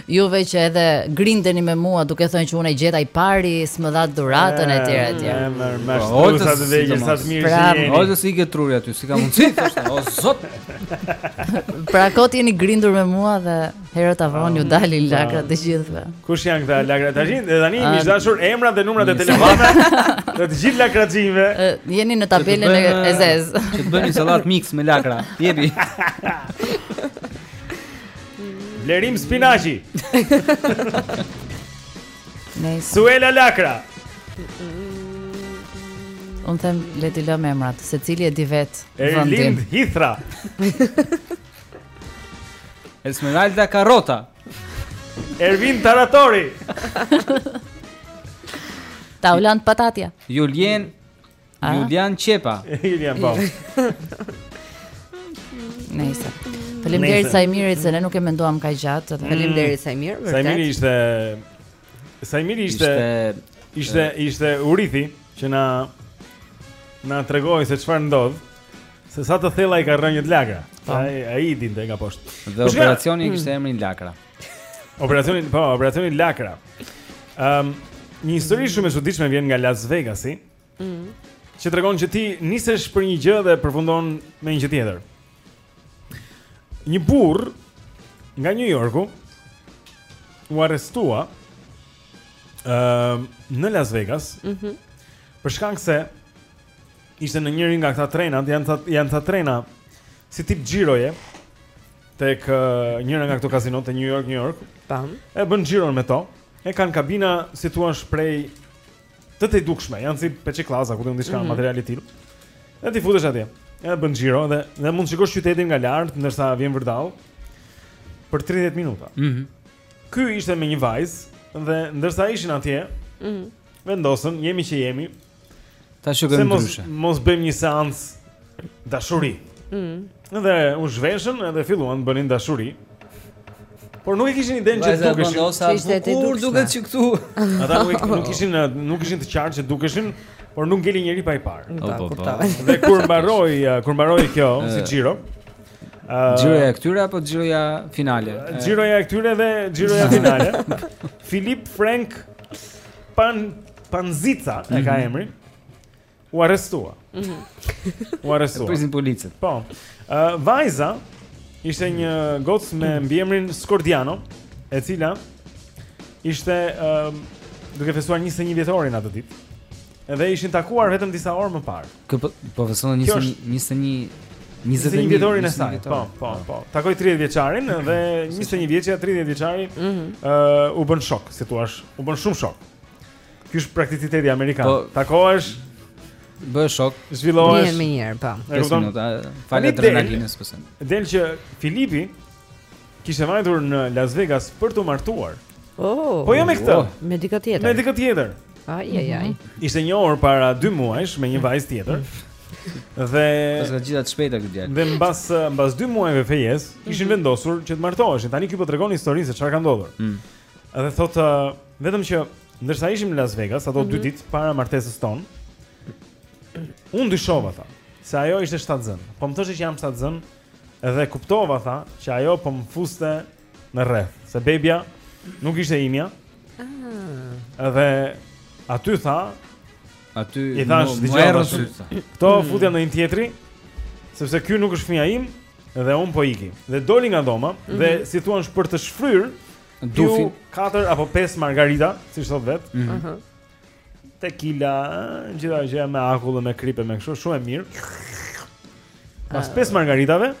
Speaker 7: Juve që edhe grindeni me mua duke thënë që unë e gjeta i pari, s'më dha dhuratën etj etj.
Speaker 1: Më
Speaker 3: shtoi
Speaker 1: sa të vegjël sa të mirë
Speaker 7: pra,
Speaker 1: jeni.
Speaker 3: Ose si ke truri aty, si ka mundësi thoshte, o zot.
Speaker 7: Pra kot jeni grindur me mua dhe herët a vonë ju dalin pra. lakrat të gjithëve.
Speaker 1: Kush janë këta lakrat tash? Dhe tani më duhen emrat dhe numrat e telefonave të të gjithë
Speaker 7: lakraxhinjve. Jeni në tabelën e
Speaker 3: zezë. Të bëni sallatë mix me lakra. Jepi.
Speaker 1: Blerim spinaqi.
Speaker 7: Nice.
Speaker 1: Suela Lakra.
Speaker 7: Un them le ti lëm emrat, secili e di vet vendin.
Speaker 1: Erlind Hithra.
Speaker 3: Esmeralda Karrota.
Speaker 1: Ervin Taratori.
Speaker 7: Taulant Patatja.
Speaker 3: Julien Julian Çepa.
Speaker 1: Julian po.
Speaker 7: Nëse. Faleminderit Saimirit se ne nuk e menduam kaq gjatë. Mm.
Speaker 2: Faleminderit Saimir.
Speaker 1: Saimiri ishte Saimiri ishte ishte ishte urithi që na na tregoi se çfarë ndodh. Se sa të thella i ka rrënjët lakra. Po. Ai ai i dinte nga poshtë.
Speaker 3: Dhe operacioni kishte mm. emrin Lakra.
Speaker 1: Operacioni, po, operacioni Lakra. Ehm, um, një histori shumë e çuditshme vjen nga Las Vegasi.
Speaker 2: Mhm.
Speaker 1: Që tregon që ti nisesh për një gjë dhe përfundon me një gjë tjetër. Një burrë nga New Yorku u arrestua ë uh, në Las Vegas.
Speaker 2: Mhm.
Speaker 1: Mm për shkak se ishte në njërin nga këta trenat, janë këta, janë këta trena si tip xhiroje tek uh, njëra nga këto kazinot e New York, New York.
Speaker 2: Tam.
Speaker 1: E bën xhiron me to. E kanë kabina, si t'thuash, prej të tejdukshme, janë si peçiklaza, kudi diçka
Speaker 2: mm -hmm.
Speaker 1: material i tillë. Dhe ti futesh atje. Edhe bën xhiro dhe dhe mund të shikosh qytetin nga lart ndërsa vjen vërdall për 30 minuta.
Speaker 3: Mhm.
Speaker 1: Mm Ky ishte me një vajzë dhe ndërsa ishin atje,
Speaker 2: mhm.
Speaker 1: Mm vendosën, jemi që jemi.
Speaker 3: Ta shikojmë ndryshe.
Speaker 1: Mos, mos bëjmë një seancë dashuri.
Speaker 2: Mhm.
Speaker 1: Mm Dhe u zhveshën edhe filluan të bënin dashuri. Por nuk e kishin idenë që dukeshin.
Speaker 3: Ishte e bukur duket që këtu.
Speaker 1: Ata nuk nuk kishin nuk kishin të qartë që dukeshin, por nuk ngeli njëri pa i parë.
Speaker 3: Po, po, po.
Speaker 1: Dhe kur mbaroi, kur mbaroi kjo si xhiro.
Speaker 3: Xhiroja e këtyre apo xhiroja finale?
Speaker 1: Xhiroja e këtyre dhe xhiroja finale. Filip Frank Pan Panzica e ka
Speaker 3: mhm.
Speaker 1: emrin. U arrestua.
Speaker 2: Mhm.
Speaker 1: U arrestua.
Speaker 3: Prisin policët.
Speaker 1: Po. Ë uh, vajza ishte një gocë me mhm. mbiemrin Scordiano, e cila ishte ë uh, duke festuar 21 vjetorin atë ditë. Edhe ishin takuar vetëm disa orë më parë.
Speaker 3: Që po, po
Speaker 1: festonin
Speaker 3: 21 21
Speaker 1: 21 vjetorin e saj. Po, po, ah. po. Takoi 30 vjeçarin mhm. dhe 21 vjeçja 30 vjeçari ë
Speaker 2: mhm.
Speaker 1: u bënë shokë, si thua, u bënë shumë shokë. Ky është prakticiteti amerikan.
Speaker 3: Po,
Speaker 1: Takohesh,
Speaker 3: bëhesh shok,
Speaker 2: zhvishesh. Mirë, mirë, po.
Speaker 1: E 5 kupton?
Speaker 3: minuta. Falë Tani
Speaker 1: del-
Speaker 3: adrenalinës pse.
Speaker 1: Del që Filipi kishte vajtur në Las Vegas për t'u martuar.
Speaker 2: Oh.
Speaker 1: Po jo me këtë,
Speaker 2: Me dikë
Speaker 1: me tjetër. dikë tjetër.
Speaker 2: Ai ai ai.
Speaker 1: Ishte njohur para 2 muajsh me një vajzë tjetër. Dhe
Speaker 3: Paska gjitha të shpejta ky djalë.
Speaker 1: dhe mbas mbas 2 muajve fejesë kishin vendosur që të martoheshin. Tani ky po tregon historinë se çfarë ka ndodhur.
Speaker 3: Mm.
Speaker 1: Edhe thotë vetëm që ndërsa ishim në Las Vegas ato mm -hmm. dy
Speaker 2: mhm.
Speaker 1: ditë para martesës tonë, unë dyshova tha, se ajo ishte shtatzën. Po më thoshte që jam shtatzën dhe kuptova tha që ajo po më fuste në rreth, se bebia nuk ishte imja.
Speaker 2: Ah.
Speaker 1: Dhe aty tha,
Speaker 3: aty
Speaker 1: i
Speaker 3: thashë, "Dëgjo,
Speaker 1: këto futja ndonjë tjetri, sepse ky nuk është fëmija im." Dhe unë po iki. Dhe doli nga dhoma mm -hmm. dhe
Speaker 2: mhm.
Speaker 1: si thua për të shfryrë
Speaker 3: dufin
Speaker 1: 4 apo 5 margarita, siç thotë vetë.
Speaker 3: Ëh.
Speaker 2: Mm -hmm.
Speaker 1: Tequila, gjitha gjëja me akull dhe me kripë me kështu, shumë e mirë. Pas 5 margaritave,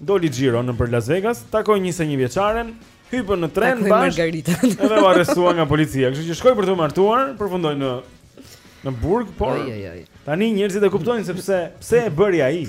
Speaker 1: doli xhiro nëpër Las Vegas, takoi 21 vjeçaren, hypën në tren bash. Edhe u arrestuan nga policia. Kështu që shkoi për t'u martuar, përfundoi në në burg, por. Tani njerëzit e kuptojnë se pse e bëri ai.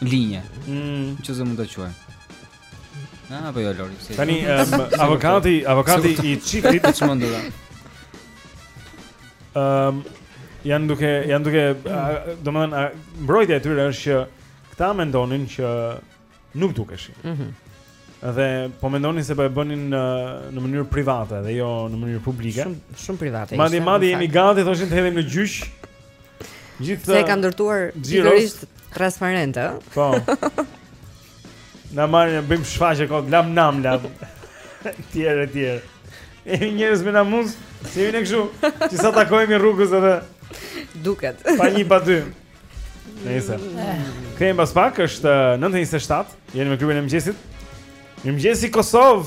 Speaker 3: linje.
Speaker 1: Mm.
Speaker 3: Nëse mund të quaj. Apo jo Lori. Se
Speaker 1: Tani um, avokati, avokati i çiftit
Speaker 3: të
Speaker 1: çmendur. Ehm um, janë duke janë duke domethënë mbrojtja e tyre është që këta mendonin që nuk dukeshin.
Speaker 2: Mhm.
Speaker 1: Mm dhe po mendonin se po e bënin në, në mënyrë private dhe jo në mënyrë publike.
Speaker 2: Shumë shumë private.
Speaker 1: Madje madje jemi gati thoshin të hedhim në gjyq. Gjithë
Speaker 2: Se e ka ndërtuar pikërisht transparent, ë?
Speaker 1: Po. Na marrin e bëjmë shfaqje kot lam nam lam. E tjerë e tjerë. E njerëz me namus, si vjen kështu? Ti sa takohemi rrugës edhe
Speaker 2: duket.
Speaker 1: Pa një pa dy. Nëse. Kthehemi pas pak, është 9:27, uh, jeni me klubin e mëngjesit. Mirëmëngjesi Kosovë.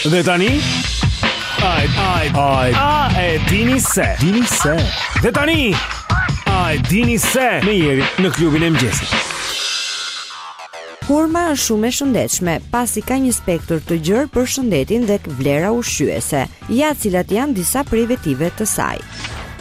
Speaker 1: Dhe tani Ai ai ai A e dini se dini se Dhe tani a e dini se me Jerin në klubin e mëngjesit
Speaker 2: Hurma është shumë e shëndetshme, pasi ka një spektër të gjerë për shëndetin dhe vlera ushqyese. Ja cilat janë disa prej vetive të saj.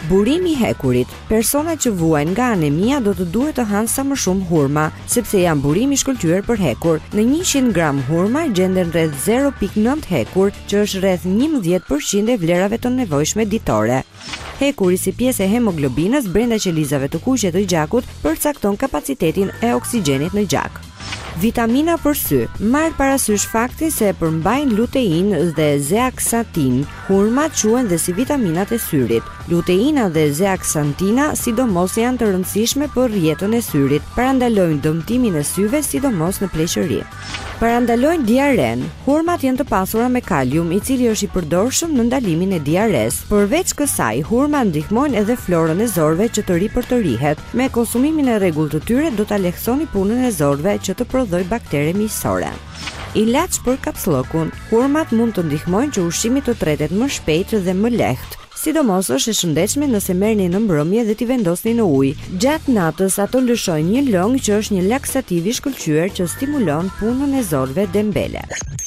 Speaker 2: Burimi i hekurit Personat që vuajnë nga anemia do të duhet të hanë sa më shumë hurma, sepse janë burim i shkëlqyer për hekur. Në 100 gram hurma gjenden rreth 0.9 hekur, që është rreth 11 për qind e vlerave të nevojshme ditore. Hekuri si pjesë e hemoglobinës brenda qelizave të kuqe të gjakut përcakton kapacitetin e oksigjenit në gjak. Vitamina për sy, marrë parasysh faktin se përmbajnë luteinë dhe zeaksantinë, hurma quhen dhe si vitaminat e syrit. Luteina dhe zeaksantina sidomos janë të rëndësishme për rrjetën e syrit, parandalojnë dëmtimin e syve sidomos në pleqëri. Parandalojnë diarrenë, hurmat janë të pasura me kalium, i cili është i përdorshëm në ndalimin e diarresë. Përveç kësaj, hurma ndihmojnë edhe florën e zorrëve që të ripërtërihet, Me konsumimin e rregullt të tyre do ta lehtësoni punën e zorrëve që të prodhojë baktere miqësore. Ilaç për kapsllëkun. Hurmat mund të ndihmojnë që ushqimi të tretet më shpejt dhe më lehtë. Sidomos është e shëndetshme nëse merrni në mbrëmje dhe t'i vendosni në ujë. Gjatë natës ato lëshojnë një lëng që është një laksativ i shkëlqyer që stimulon punën e zorrëve dembele.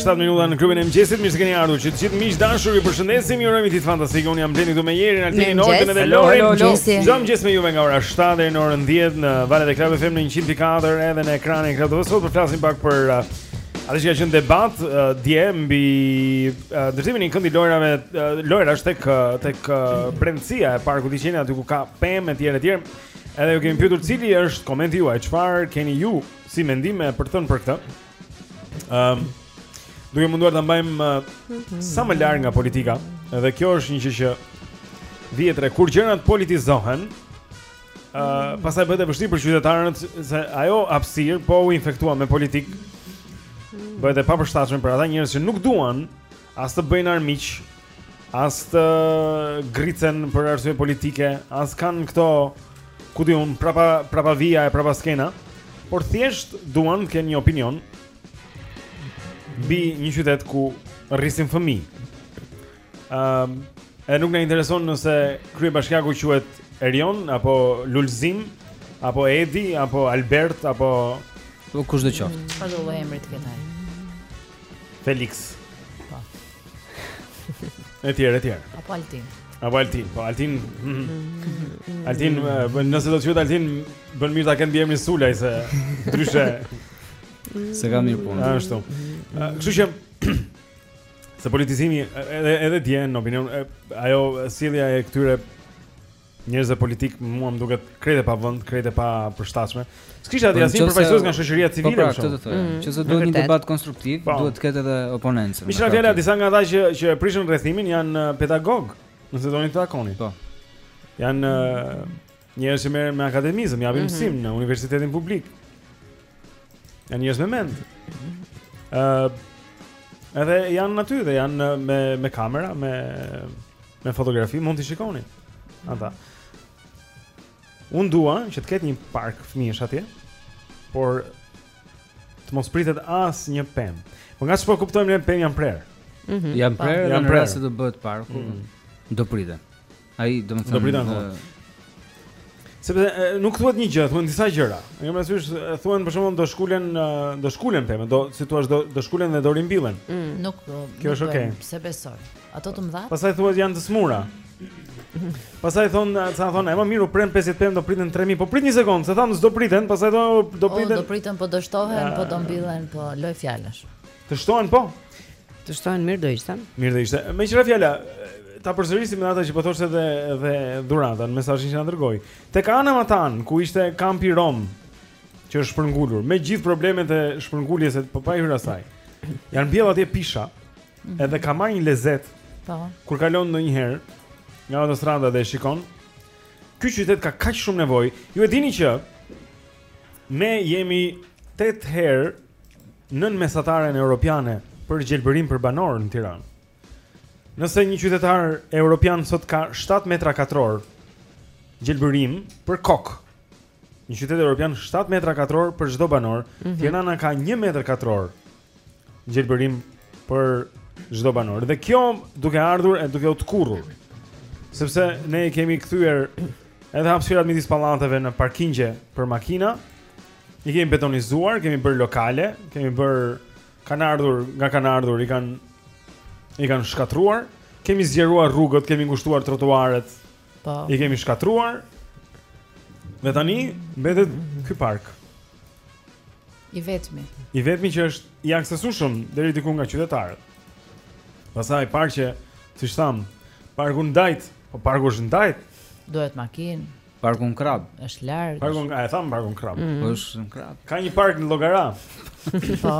Speaker 1: 7 minuta në klubin e mëngjesit, mirë se keni ardhur. Që të gjithë miq të dashur, ju përshëndesim, ju urojmë ditë fantastike. Unë jam Blendi këtu me Jerin, Altinin, Oldën dhe Lorin. Çdo mëngjes me juve nga ora 7 deri në orën 10 në valët e Klub FM në 104 edhe në ekranin e Klan TV. Sot po flasim pak për uh, atë që ka qenë debat uh, dje mbi uh, ndërtimin e një këndi lojrave, lojrash tek tek brendësia e parkut liqenit aty ku ka pemë etj etj. Edhe ju kemi pyetur cili është komenti juaj, çfarë keni ju si mendime për të thënë për këtë? Ëm um, duke u munduar ta mbajmë uh, sa më larg nga politika, edhe kjo është një gjë e vjetër kur gjërat politizohen, ë uh, pastaj bëhet e vështirë për qytetarët se ajo hapësirë po u infektua me politikë. Bëhet e papërshtatshme për ata njerëz që nuk duan as të bëjnë armiq, As të grinden për arsye politike, as kanë këto ku di un prapa prapavija e prapaskena, por thjesht duan të kenë një opinion mbi një qytet ku rrisin fëmijë. Ëm um, e nuk na intereson nëse kryebashkiaku quhet Erion apo Lulzim apo Edi apo Albert apo
Speaker 3: po kushdo qoftë.
Speaker 7: Çfarëdo emri të ketë ai?
Speaker 1: Felix.
Speaker 7: Po.
Speaker 1: E tjerë, e tjerë.
Speaker 7: Apo Altin.
Speaker 1: Apo Altin, po Altin. Mhm. Altin, eh, nëse do të thotë Altin, bën mirë ta ketë mbiemrin Sulaj se ndryshe
Speaker 3: s'e ka mirë punë.
Speaker 1: Ashtu. Eh, kështu që se politizimi edhe edhe dje në opinion eh, ajo sjellja e këtyre Njerëzve politikë mua më duket krejt e pavend, krejt e papërshtatshme. S'kishte atje
Speaker 3: po,
Speaker 1: asnjë përfaqësues nga shoqëria
Speaker 3: po, civile pra,
Speaker 1: kështu.
Speaker 3: Po këtë të thoya.
Speaker 2: Mm.
Speaker 3: Që nëse duhet një debat konstruktiv,
Speaker 1: po.
Speaker 3: duhet të ketë edhe oponencën.
Speaker 1: Meqë ra fjala disa nga ata që që e prishën rrethimin janë uh, pedagogë, nëse doni t'i takoni.
Speaker 3: Po.
Speaker 1: Janë uh, njerëz që merren me akademizëm, japin
Speaker 2: mhm.
Speaker 1: mësim në universitetin publik. Janë njerëz me mend. Ëh, uh, edhe janë aty dhe janë me me kamera, me Me fotografi mund t'i shikoni. Ata. Unë dua që të ketë një park fëmijësh atje, por të mos pritet asnjë pemë. Po nga çfarë kuptojmë ne pemë janë prerë.
Speaker 2: Mm -hmm.
Speaker 3: Janë prerë,
Speaker 1: janë prerë
Speaker 3: se do bëhet parku.
Speaker 1: Mm -hmm.
Speaker 3: Do priten. Ai domethënë
Speaker 1: do priten. Sepse nuk thuhet një gjë, thuhen disa gjëra. E kemi parasysh, thuhen për shembull do shkulen do shkulen pemë, do si thua do do shkulen dhe do rimbillen. Mm.
Speaker 7: Nuk po.
Speaker 1: Kjo është okay.
Speaker 7: S'e besoj? Ato të mëdhatë?
Speaker 1: Pastaj thuhet janë të smura. Pastaj thon, sa thon, e më mirë u pren 50 pemë do priten 3000, po prit një sekond, se thamë s'do priten, pastaj do do priten.
Speaker 7: Do priten, po do shtohen, po do mbillen, po lojë fjalësh.
Speaker 1: Të shtohen po.
Speaker 2: Të shtohen mirë do ishte.
Speaker 1: Mirë do ishte. Meqë ra fjala, ta përsërisim edhe atë që po thoshte edhe edhe Dhurata në mesazhin që na dërgoi. Tek ana matanë, ku ishte kampi rom, që është shpërngulur, me gjithë problemet e shpërnguljes se po pa hyrë asaj. Janë mbjellë atje pisha. Mhm. Edhe ka marrë një lezet.
Speaker 7: Po.
Speaker 1: Kur kalon ndonjëherë nga autostrada dhe shikon, ky qytet ka kaq shumë nevojë. Ju e dini që ne jemi 8 herë nën mesataren europiane për gjelbërim për banor në Tiranë. Nëse një qytetar europian sot ka 7 metra katror gjelbërim për kokë. Një qytet europian 7 metra katror për çdo banor,
Speaker 2: mm -hmm.
Speaker 1: Tirana ka 1 metër katror gjelbërim për çdo banor. Dhe kjo duke ardhur e duke u tkurrur. Sepse ne kemi kthyer edhe hapësirat midis pallateve në parkingje për makina, I kemi betonizuar, kemi bërë lokale, kemi bërë kanë ardhur, nga kanë ardhur i kanë i kanë shkatërruar, kemi zgjeruar rrugët, kemi ngushtuar trotuaret.
Speaker 7: Po.
Speaker 1: I kemi shkatërruar. Dhe tani mbetet ky park.
Speaker 7: I vetmi.
Speaker 1: I vetmi që është i aksesueshëm deri diku nga qytetarët. Pastaj parqe, siç thamë, parku n'Dajt, po parku është n'Dajt.
Speaker 7: Duhet makinë.
Speaker 3: Parku n'Krrabë.
Speaker 7: Është larg.
Speaker 1: Parkun, a e thamë parku n'Krrabë?
Speaker 7: Mm.
Speaker 3: Po është në Krrabë.
Speaker 1: Ka një park në Llogara.
Speaker 7: Po,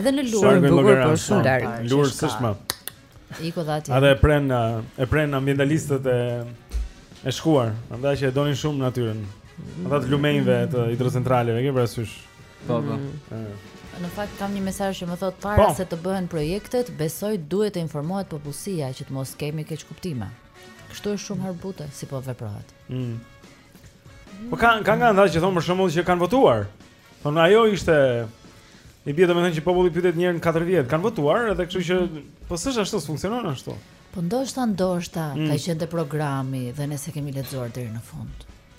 Speaker 7: edhe në Lurë.
Speaker 1: Parku n'Llogara
Speaker 2: po, është shumë
Speaker 1: po,
Speaker 2: larg.
Speaker 1: Në
Speaker 7: Lurë
Speaker 1: s'është më.
Speaker 7: Iku dhe ai.
Speaker 1: Atë e prenë e prenë ambientalistët e së shkuarës, ata që e donin shumë natyrën. Ata të lumenjve të hidrocentraleve, ke parasysh?
Speaker 3: Po, po.
Speaker 1: Mm.
Speaker 7: Në fakt kam një mesazh që më thotë para
Speaker 1: po.
Speaker 7: se të bëhen projektet, besoj duhet të informohet popullsia që të mos kemi keqkuptime. Kështu është shumë harbute si po veprohet.
Speaker 1: Mm. Po kanë kanë kanë dhënë që thonë për shembull që kanë votuar. Po na ajo ishte i bie domethënë që populli pyetet një herë në 4 vjet, kanë votuar edhe kështu që po s'është ashtu, s'funksionon ashtu.
Speaker 7: Po ndoshta ndoshta
Speaker 1: mm.
Speaker 7: ka qenë te programi dhe ne s'e kemi lexuar deri në fund.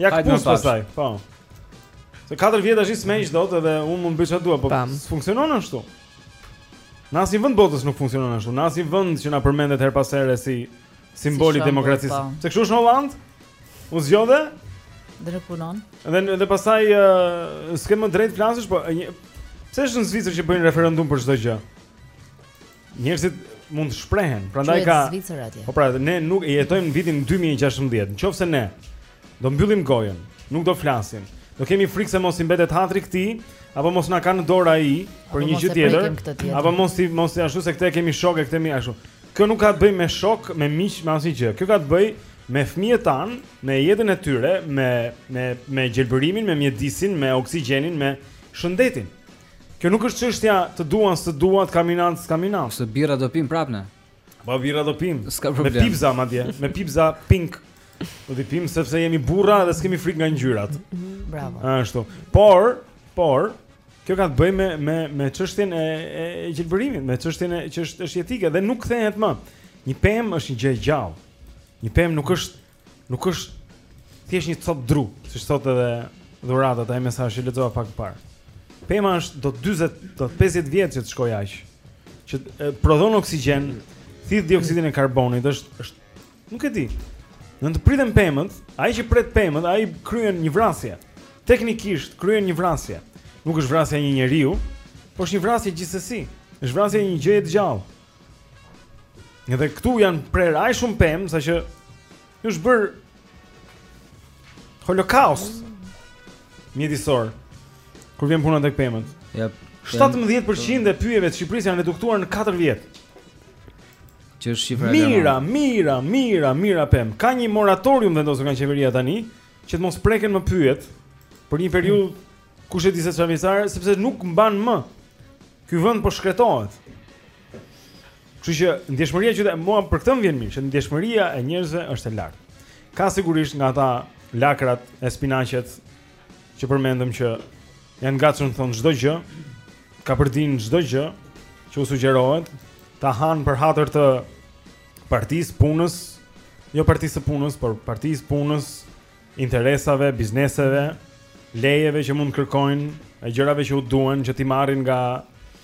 Speaker 1: Ja
Speaker 3: Hajde këput
Speaker 1: pastaj, po Se 4 vjet tashi s'më heq dot edhe unë mund të bëj ça dua, po s'funksionon ashtu Në asnjë vënd të botës nuk funksionon ashtu Në asnjë vënd që na përmendet herë pas here si simboli i demokracisë
Speaker 7: po.
Speaker 1: Pse kështu është në Hollandë, u zgjodhe
Speaker 7: Dhe punon
Speaker 1: Dhe, dhe pasaj, uh, s'ke më të drejtë të flasësh, po një... Pse është në Zvicër që bëjnë referendum për çdo gjë? Njerëzit mund të shprehen, prandaj ka
Speaker 7: Zvicër atje.
Speaker 1: Po pra, ne po jetojmë në vitin 2016. Nëse ne do mbyllim gojën, nuk do flasim. Do kemi frikë se mos i mbetet hatri këtij, apo mos na ka në dorë ai për një gjë tjetër, apo mos i mos i ashtu se këtë e kemi shok e këtë mik ashtu. Kjo nuk ka të bëjë me shokë, me miq, me asnjë gjë. Kjo ka të bëjë me fëmijët tanë, me jetën e tyre, me me me gjelbërimin, me mjedisin, me oksigjenin, me shëndetin. Kjo nuk është çështja të duan së duat kam inat s'kam
Speaker 3: inat. Kështu birra do pim prap ne.
Speaker 1: Po birra do pim.
Speaker 3: S'ka problem.
Speaker 1: Me pipza madje, me pipza pink. Do të pim sepse jemi burra dhe s'kemi frikë nga ngjyrat.
Speaker 7: Bravo.
Speaker 1: Ashtu. Por, por Kjo ka të bëjë me me me çështjen e e gjelbërimit, me çështjen e që është është jetike dhe nuk kthehet më. Një pemë është një gjë e gjallë. Një pemë nuk është Nuk është thjesht një copë dru, siç thotë edhe Dhurata te ai mesazh që lexova pak më parë. Pema është do 40, do 50 vjet që të shkojë aq. Që e, prodhon oksigjen, thith dioksidin e karbonit, është është nuk e di. Nëse priten pemët, ai që pret pemët, ai kryen një vrasje. Teknikisht kryen një vrasje. Nuk është vrasja e një njeriu, por është një vrasje gjithsesi. Është vrasja e një gjëje të gjallë. Edhe këtu janë prerë aq shumë pemë saqë është bërë holokaust mjedisor. Kur vjen puna tek pemët.
Speaker 3: Ja.
Speaker 1: 17% e pyjeve të Shqipërisë janë reduktuar në 4 vjet.
Speaker 3: Që është shifra e
Speaker 1: madhe. Mijëra, mijëra, mijëra, mijëra pemë. Ka një moratorium vendosur nga qeveria tani që të mos preken më pyjet për një periudhë Kushedi sa vjeçare, sepse nuk mban më. Ky vend po shkretohet. Kështu që ndjeshmëria që mua për këtë vjen mirë, që ndjeshmëria e njerëzve është e lartë. Ka sigurisht nga ata lakrat e spinaqet që përmendëm që janë gati të thonë çdo gjë, kapërdijnë çdo gjë që u sugjerohet, ta hanë për hatër të partisë, punës, jo partisë së punës, por partisë, punës, interesave, bizneseve, lejeve që mund të kërkojnë, e gjërave që u duhen që t'i marrin nga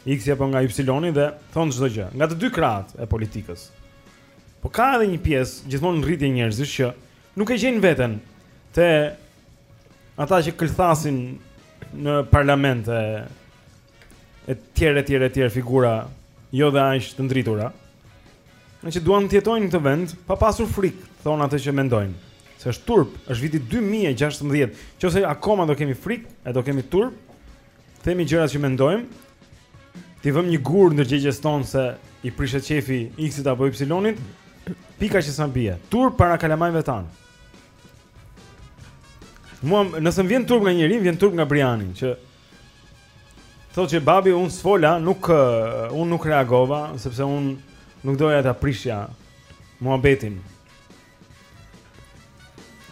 Speaker 1: X apo nga Y-i dhe thonë çdo gjë, nga të dy krahat e politikës. Po ka edhe një pjesë gjithmonë në rritje njerëzish që nuk e gjejnë veten te ata që këlthasin në parlament e e tjerë e tjerë e tjerë figura jo dhe aq të ndritura. Në, që duan të jetojnë në këtë vend, pa pasur frikë, thonë atë që mendojnë. Se është turp, është viti 2016. Qoftë se akoma do kemi frikë, e do kemi turp, themi gjërat që mendojmë, t'i vëmë një gur ndërgjegjes tonë se i prishet qejfi X-it apo Y-it, pika që s'na bie. Turp para kalamajve tanë. Mua, nëse më vjen turp nga njeri, më vjen turp nga Briani, që Thotë që babi unë s'fola nuk uh, unë nuk reagova sepse unë nuk doja ta prishja muhabetin.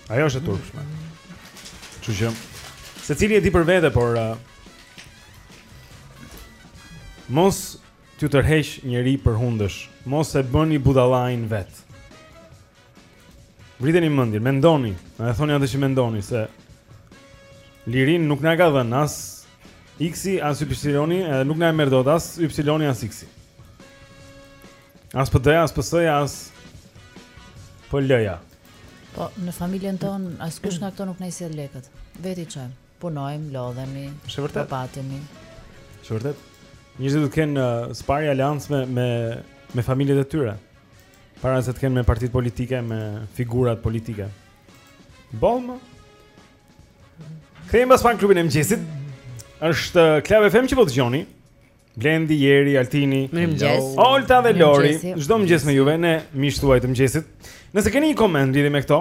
Speaker 1: Ajo është e turpshme. Kështu që secili e di për vete, por uh, mos t'ju tërheqë njeri për hundësh, mos e bëni budallain vetë. Vriteni mendjen, mendoni, na e thoni atë që mendoni se lirinë nuk na e ka dhënë as X-i as Y-i, edhe nuk na e merr dot as Y-i as X-i. As PD-ja, as PS-ja, as PL-ja.
Speaker 7: Po në familjen tonë askush nga këto nuk na i sjell lekët. Vetë i çojmë, punojmë, lodhemi, rropatemi.
Speaker 1: Është e vërtetë. Njerëzit duhet të kenë uh, së pari aleancë me me me familjet e tyre. Para se të kenë me partitë politike, me figurat politike. Bom. Kthehemi pas fan klubin e mëngjesit. Është Club FM që po dëgjoni. Blendi, Jeri, Altini, Olta dhe Lori. Çdo mëngjes me juve ne miqtë tuaj të mëngjesit. Nëse keni një koment lidhur me këto,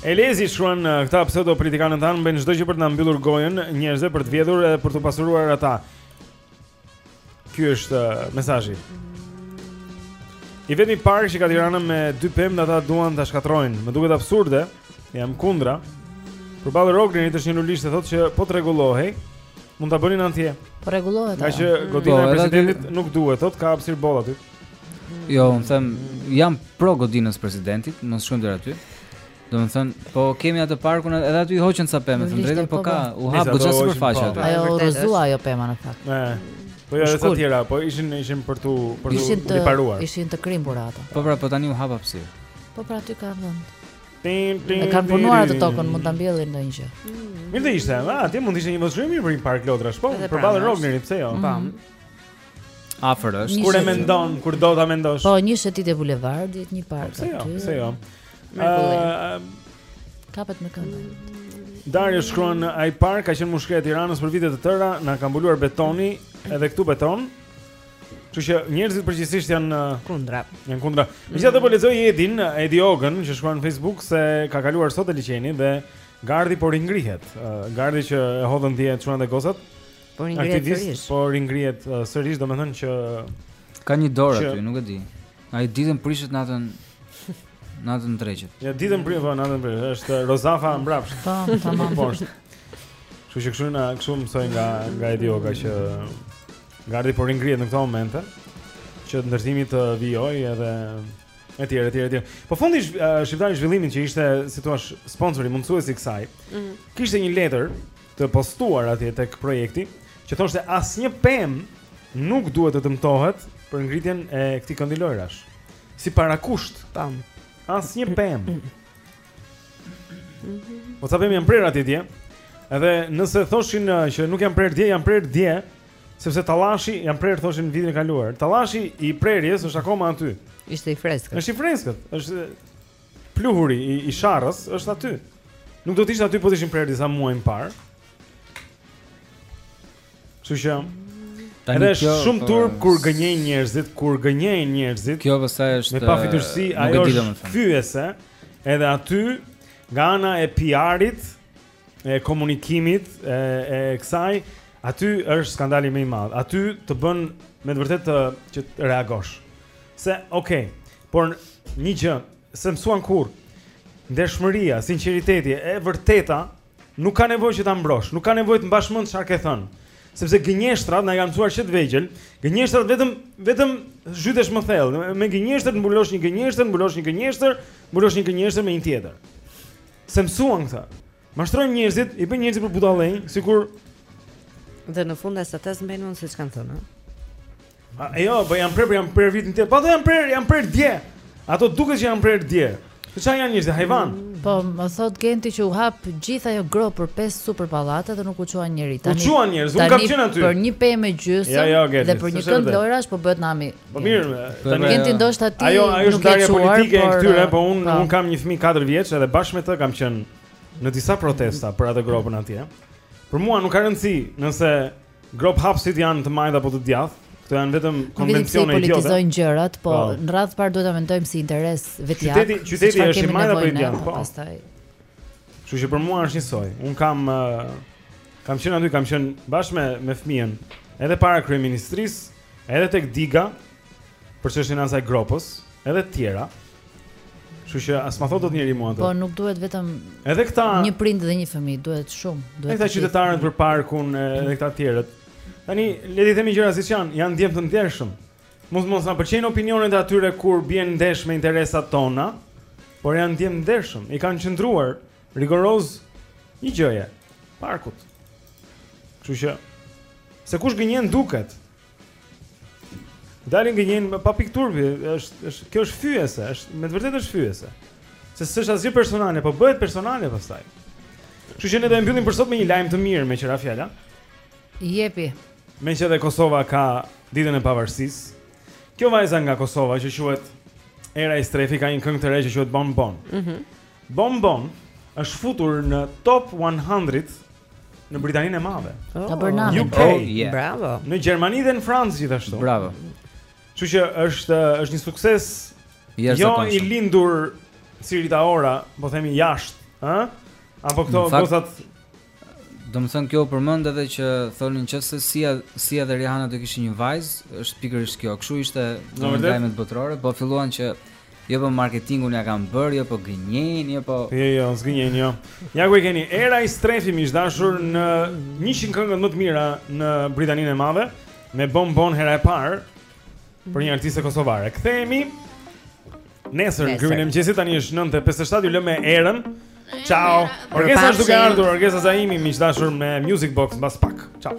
Speaker 1: Elezi shkruan këta pseudopolitikanët tanë bëjnë çdo gjë për të na mbyllur gojën njerëzve për të vjedhur edhe për t'u pasuruar ata. Ky është uh, mesazhi. I vetmi park që ka Tirana me dy pemë ata duan ta shkatrojnë. Më duket absurde. Jam kundra. Përballë Rognerit është një lulishte thotë që po të rregullohej, mund ta bënin andej.
Speaker 7: Po rregullohet.
Speaker 1: Kaq godina e
Speaker 3: po,
Speaker 1: presidentit nuk duhet, thotë ka hapësirë boll aty.
Speaker 3: Jo, unë them, jam pro godinës presidentit, mos shkojmë deri aty. Domethënë, po kemi atë parkun edhe aty i hoqën ca pemë,
Speaker 7: them
Speaker 3: drejtën, po,
Speaker 7: po
Speaker 3: ka,
Speaker 7: po.
Speaker 3: u
Speaker 1: hapë
Speaker 3: goxha sipërfaqe aty.
Speaker 7: Ajo
Speaker 2: u
Speaker 7: rrëzua ajo pema në fakt.
Speaker 1: Ne, po jo, ato
Speaker 7: të
Speaker 1: tjerat, po ishin, ishin për t'u, për t'u riparuar.
Speaker 7: Ishin të krimbura ato.
Speaker 3: Po pra, po tani u hap hapësirë.
Speaker 7: Po pra, aty ka vend. E kanë punuar atë tokën, mund ta mbjellin ndonjë gjë.
Speaker 1: Mirë të ishte, aty mund të ishte një vend shumë i mirë për një park lodrash, po, përballë Rognerit, pse jo?
Speaker 2: Pam. Mm.
Speaker 3: Afër është.
Speaker 1: Kur e mendon, kur do ta mendosh?
Speaker 7: Po, një shëtitje bulevardit, një park aty.
Speaker 1: Po, pse jo?
Speaker 7: Pse
Speaker 1: jo?
Speaker 7: Kapet me këmbë.
Speaker 1: Dario shkruan ai park ka qenë mushkëria e Tiranës për vite të tëra, na ka mbuluar betoni, edhe këtu beton. Kështu që njerëzit përgjithsisht janë
Speaker 2: kundra.
Speaker 1: Janë kundra. Megjithatë po lexoj Edin, Edi Ogën, që shkruan në Facebook se ka kaluar sot te liqeni dhe gardhi po ringrihet. Gardhi që e hodhën dje çunat e gocat.
Speaker 2: Po ringrihet sërish.
Speaker 1: Po ringrihet uh, sërish, domethënë që
Speaker 3: ka një dorë aty, nuk e di. Ai ditën prishet natën natën dreqet.
Speaker 1: Jo ditën prishet, po natën prishet. Është Rozafa mbrapsht.
Speaker 7: Po, tamam.
Speaker 1: Po, poshtë. Kështu që kështu na kështu mësoj nga nga Edi Oga që gardhi po ringrihet në këto momente që ndërtimi të vijojë edhe etj etj etj. Po Fondi uh, Shqiptar i Zhvillimit që ishte si thua sponsori mundësuesi i kësaj.
Speaker 2: Mm -hmm.
Speaker 1: Kishte një letër të postuar atje tek projekti që thoshte asnjë pemë nuk duhet të dëmtohet për ngritjen e këtij këndi lojrash. Si parakusht,
Speaker 2: tamam,
Speaker 1: asnjë pemë. Po sa pemë janë prerë aty dje? Edhe nëse thoshin uh, që nuk janë prerë dje, janë prerë dje, sepse tallashi janë prerë thoshin vitin e kaluar. Tallashi i prerjes është akoma aty.
Speaker 2: Ishte i freskët.
Speaker 1: Është i freskët. Është Pluhuri i, i sharrës është aty. Nuk do të ishte aty po të ishin prerë disa muaj më parë. Kështu që
Speaker 3: Tani
Speaker 1: Edhe është shumë
Speaker 3: po,
Speaker 1: turp kur gënjejnë njerëzit, kur gënjejnë njerëzit.
Speaker 3: Kjo pastaj është
Speaker 1: me
Speaker 3: pafytyrësi,
Speaker 1: ajo është fyese. Edhe aty nga ana e PR-it, e komunikimit, e e kësaj, aty është skandali më i madh. Aty të bën me të vërtetë që të reagosh. Se, okay, Por një gjë, s'e mësuan kurrë, ndershmëria, sinqeriteti e vërteta nuk ka nevojë që ta mbrosh, nuk ka nevojë të mbash mend çfarë ke thënë. Sepse gënjeshtrat na i kanë mësuar që të vegjël, gënjeshtrat vetëm vetëm zhytesh më thellë, me gënjeshtër mbulosh një gënjeshtër, mbulosh një gënjeshtër, mbulosh një gënjeshtër me një tjetër. S'e mësuan këtë. Mashtrojnë njerëzit, i bëjnë njerëzit për budallëj, sikur
Speaker 2: dhe në fund as ata s'mbajnë mend siç kanë thënë.
Speaker 1: Ajo, po janë prerë, janë prerë vitin tjetër. Po janë prerë, janë prerë dje. Ato duket që janë prerë dje. Po çfarë janë njerëzit, hajvanë? Mm.
Speaker 7: Po, më thot Genti që u hap gjithë ajo gropë për pesë super pallate dhe nuk u çuan njerëz.
Speaker 1: U çuan njerëz, unë kam qenë aty.
Speaker 7: Për një pemë gjysmë
Speaker 1: ja, ja,
Speaker 7: dhe për një kënd lojrash po bëhet nami
Speaker 1: Po mirë,
Speaker 7: tani Genti ndoshta ti
Speaker 1: ajo, ajo është
Speaker 7: ndarje
Speaker 1: politike e këtyre, po un
Speaker 7: po.
Speaker 1: un kam një fëmijë 4 vjeç edhe bashkë me të kam qenë në disa protesta për atë gropën atje. Për mua nuk ka rëndësi nëse gropëhapësit janë të majtë apo të djathtë. Këto janë vetëm konvencione idiote.
Speaker 7: Politizojnë gjërat, po,
Speaker 1: po.
Speaker 7: në radhë të parë duhet ta mendojmë si interes vetjak.
Speaker 1: Qyteti, qyteti është i majtë apo i djathtë, po.
Speaker 7: Pastaj.
Speaker 1: Kështu që për mua është njësoj. Un kam kam qenë aty, kam qenë bashkë me me fëmijën edhe para kryeministrisë Edhe tek Diga, për çështjen e asaj gropës, edhe të tjera. Kështu që s'ma thotë dot njëri mua atë.
Speaker 7: Po nuk duhet vetëm
Speaker 1: Edhe këta
Speaker 7: një prind dhe një fëmijë, duhet shumë, duhet.
Speaker 1: Këta qytetarët për parkun edhe këta të tjerët. Tani le të themi gjëra siç janë, janë djem të ndershëm. Mos mos na pëlqejnë opinionet e atyre kur bien ndesh me interesat tona, por janë djem të ndershëm. I kanë qëndruar Rigoroz një gjëje parkut. Kështu që se kush gënjen duket. Dalin gënjejnë pa pikë turpi, është është kjo është fyese, është me të vërtetë është fyese. Se s'është asgjë personale, po bëhet personale pastaj. Kështu që ne do e mbyllim për sot me një lajm të mirë meqë ra fjala.
Speaker 7: Jepi.
Speaker 1: Meqë dhe Kosova ka ditën e pavarësisë. Kjo vajza nga Kosova që quhet Era Istrefi ka një këngë të re që quhet Bon Bon.
Speaker 2: Mhm.
Speaker 1: Mm Bon Bon është futur në Top 100 në Britaninë e Madhe.
Speaker 2: Oh,
Speaker 7: ka bërë namin.
Speaker 1: UK.
Speaker 7: Oh, yeah.
Speaker 2: Bravo.
Speaker 1: Në Gjermani dhe në Francë gjithashtu.
Speaker 3: Bravo.
Speaker 1: Kështu që është është një sukses yes,
Speaker 3: jo
Speaker 1: i lindur si Rita Ora, po themi jashtë, ë? Apo këto
Speaker 3: gocat Domethënë kjo u përmend edhe që thonin qoftë se Sia, Sia dhe Rihanna do kishin një vajzë, është pikërisht kjo. Kështu ishte
Speaker 1: në
Speaker 3: lajmet botërore, po filluan që jo po marketingun ia kanë bërë, jo po gënjejnë, jo po
Speaker 1: Jo, jo, s'gënjejnë jo. Ja ku e keni Era Istrefi, miq të dashur, në 100 këngët më të mira në Britaninë e Madhe me Bon Bon hera e parë për një artiste kosovare. Kthehemi Nesër, në krye të mëngjesit, tani është 9.57, ju lëmë herën. Ciao! Orgesa është duke ardhur, Orgesa Zaimi, miq të dashur me Music Box, mbas pak. Ciao!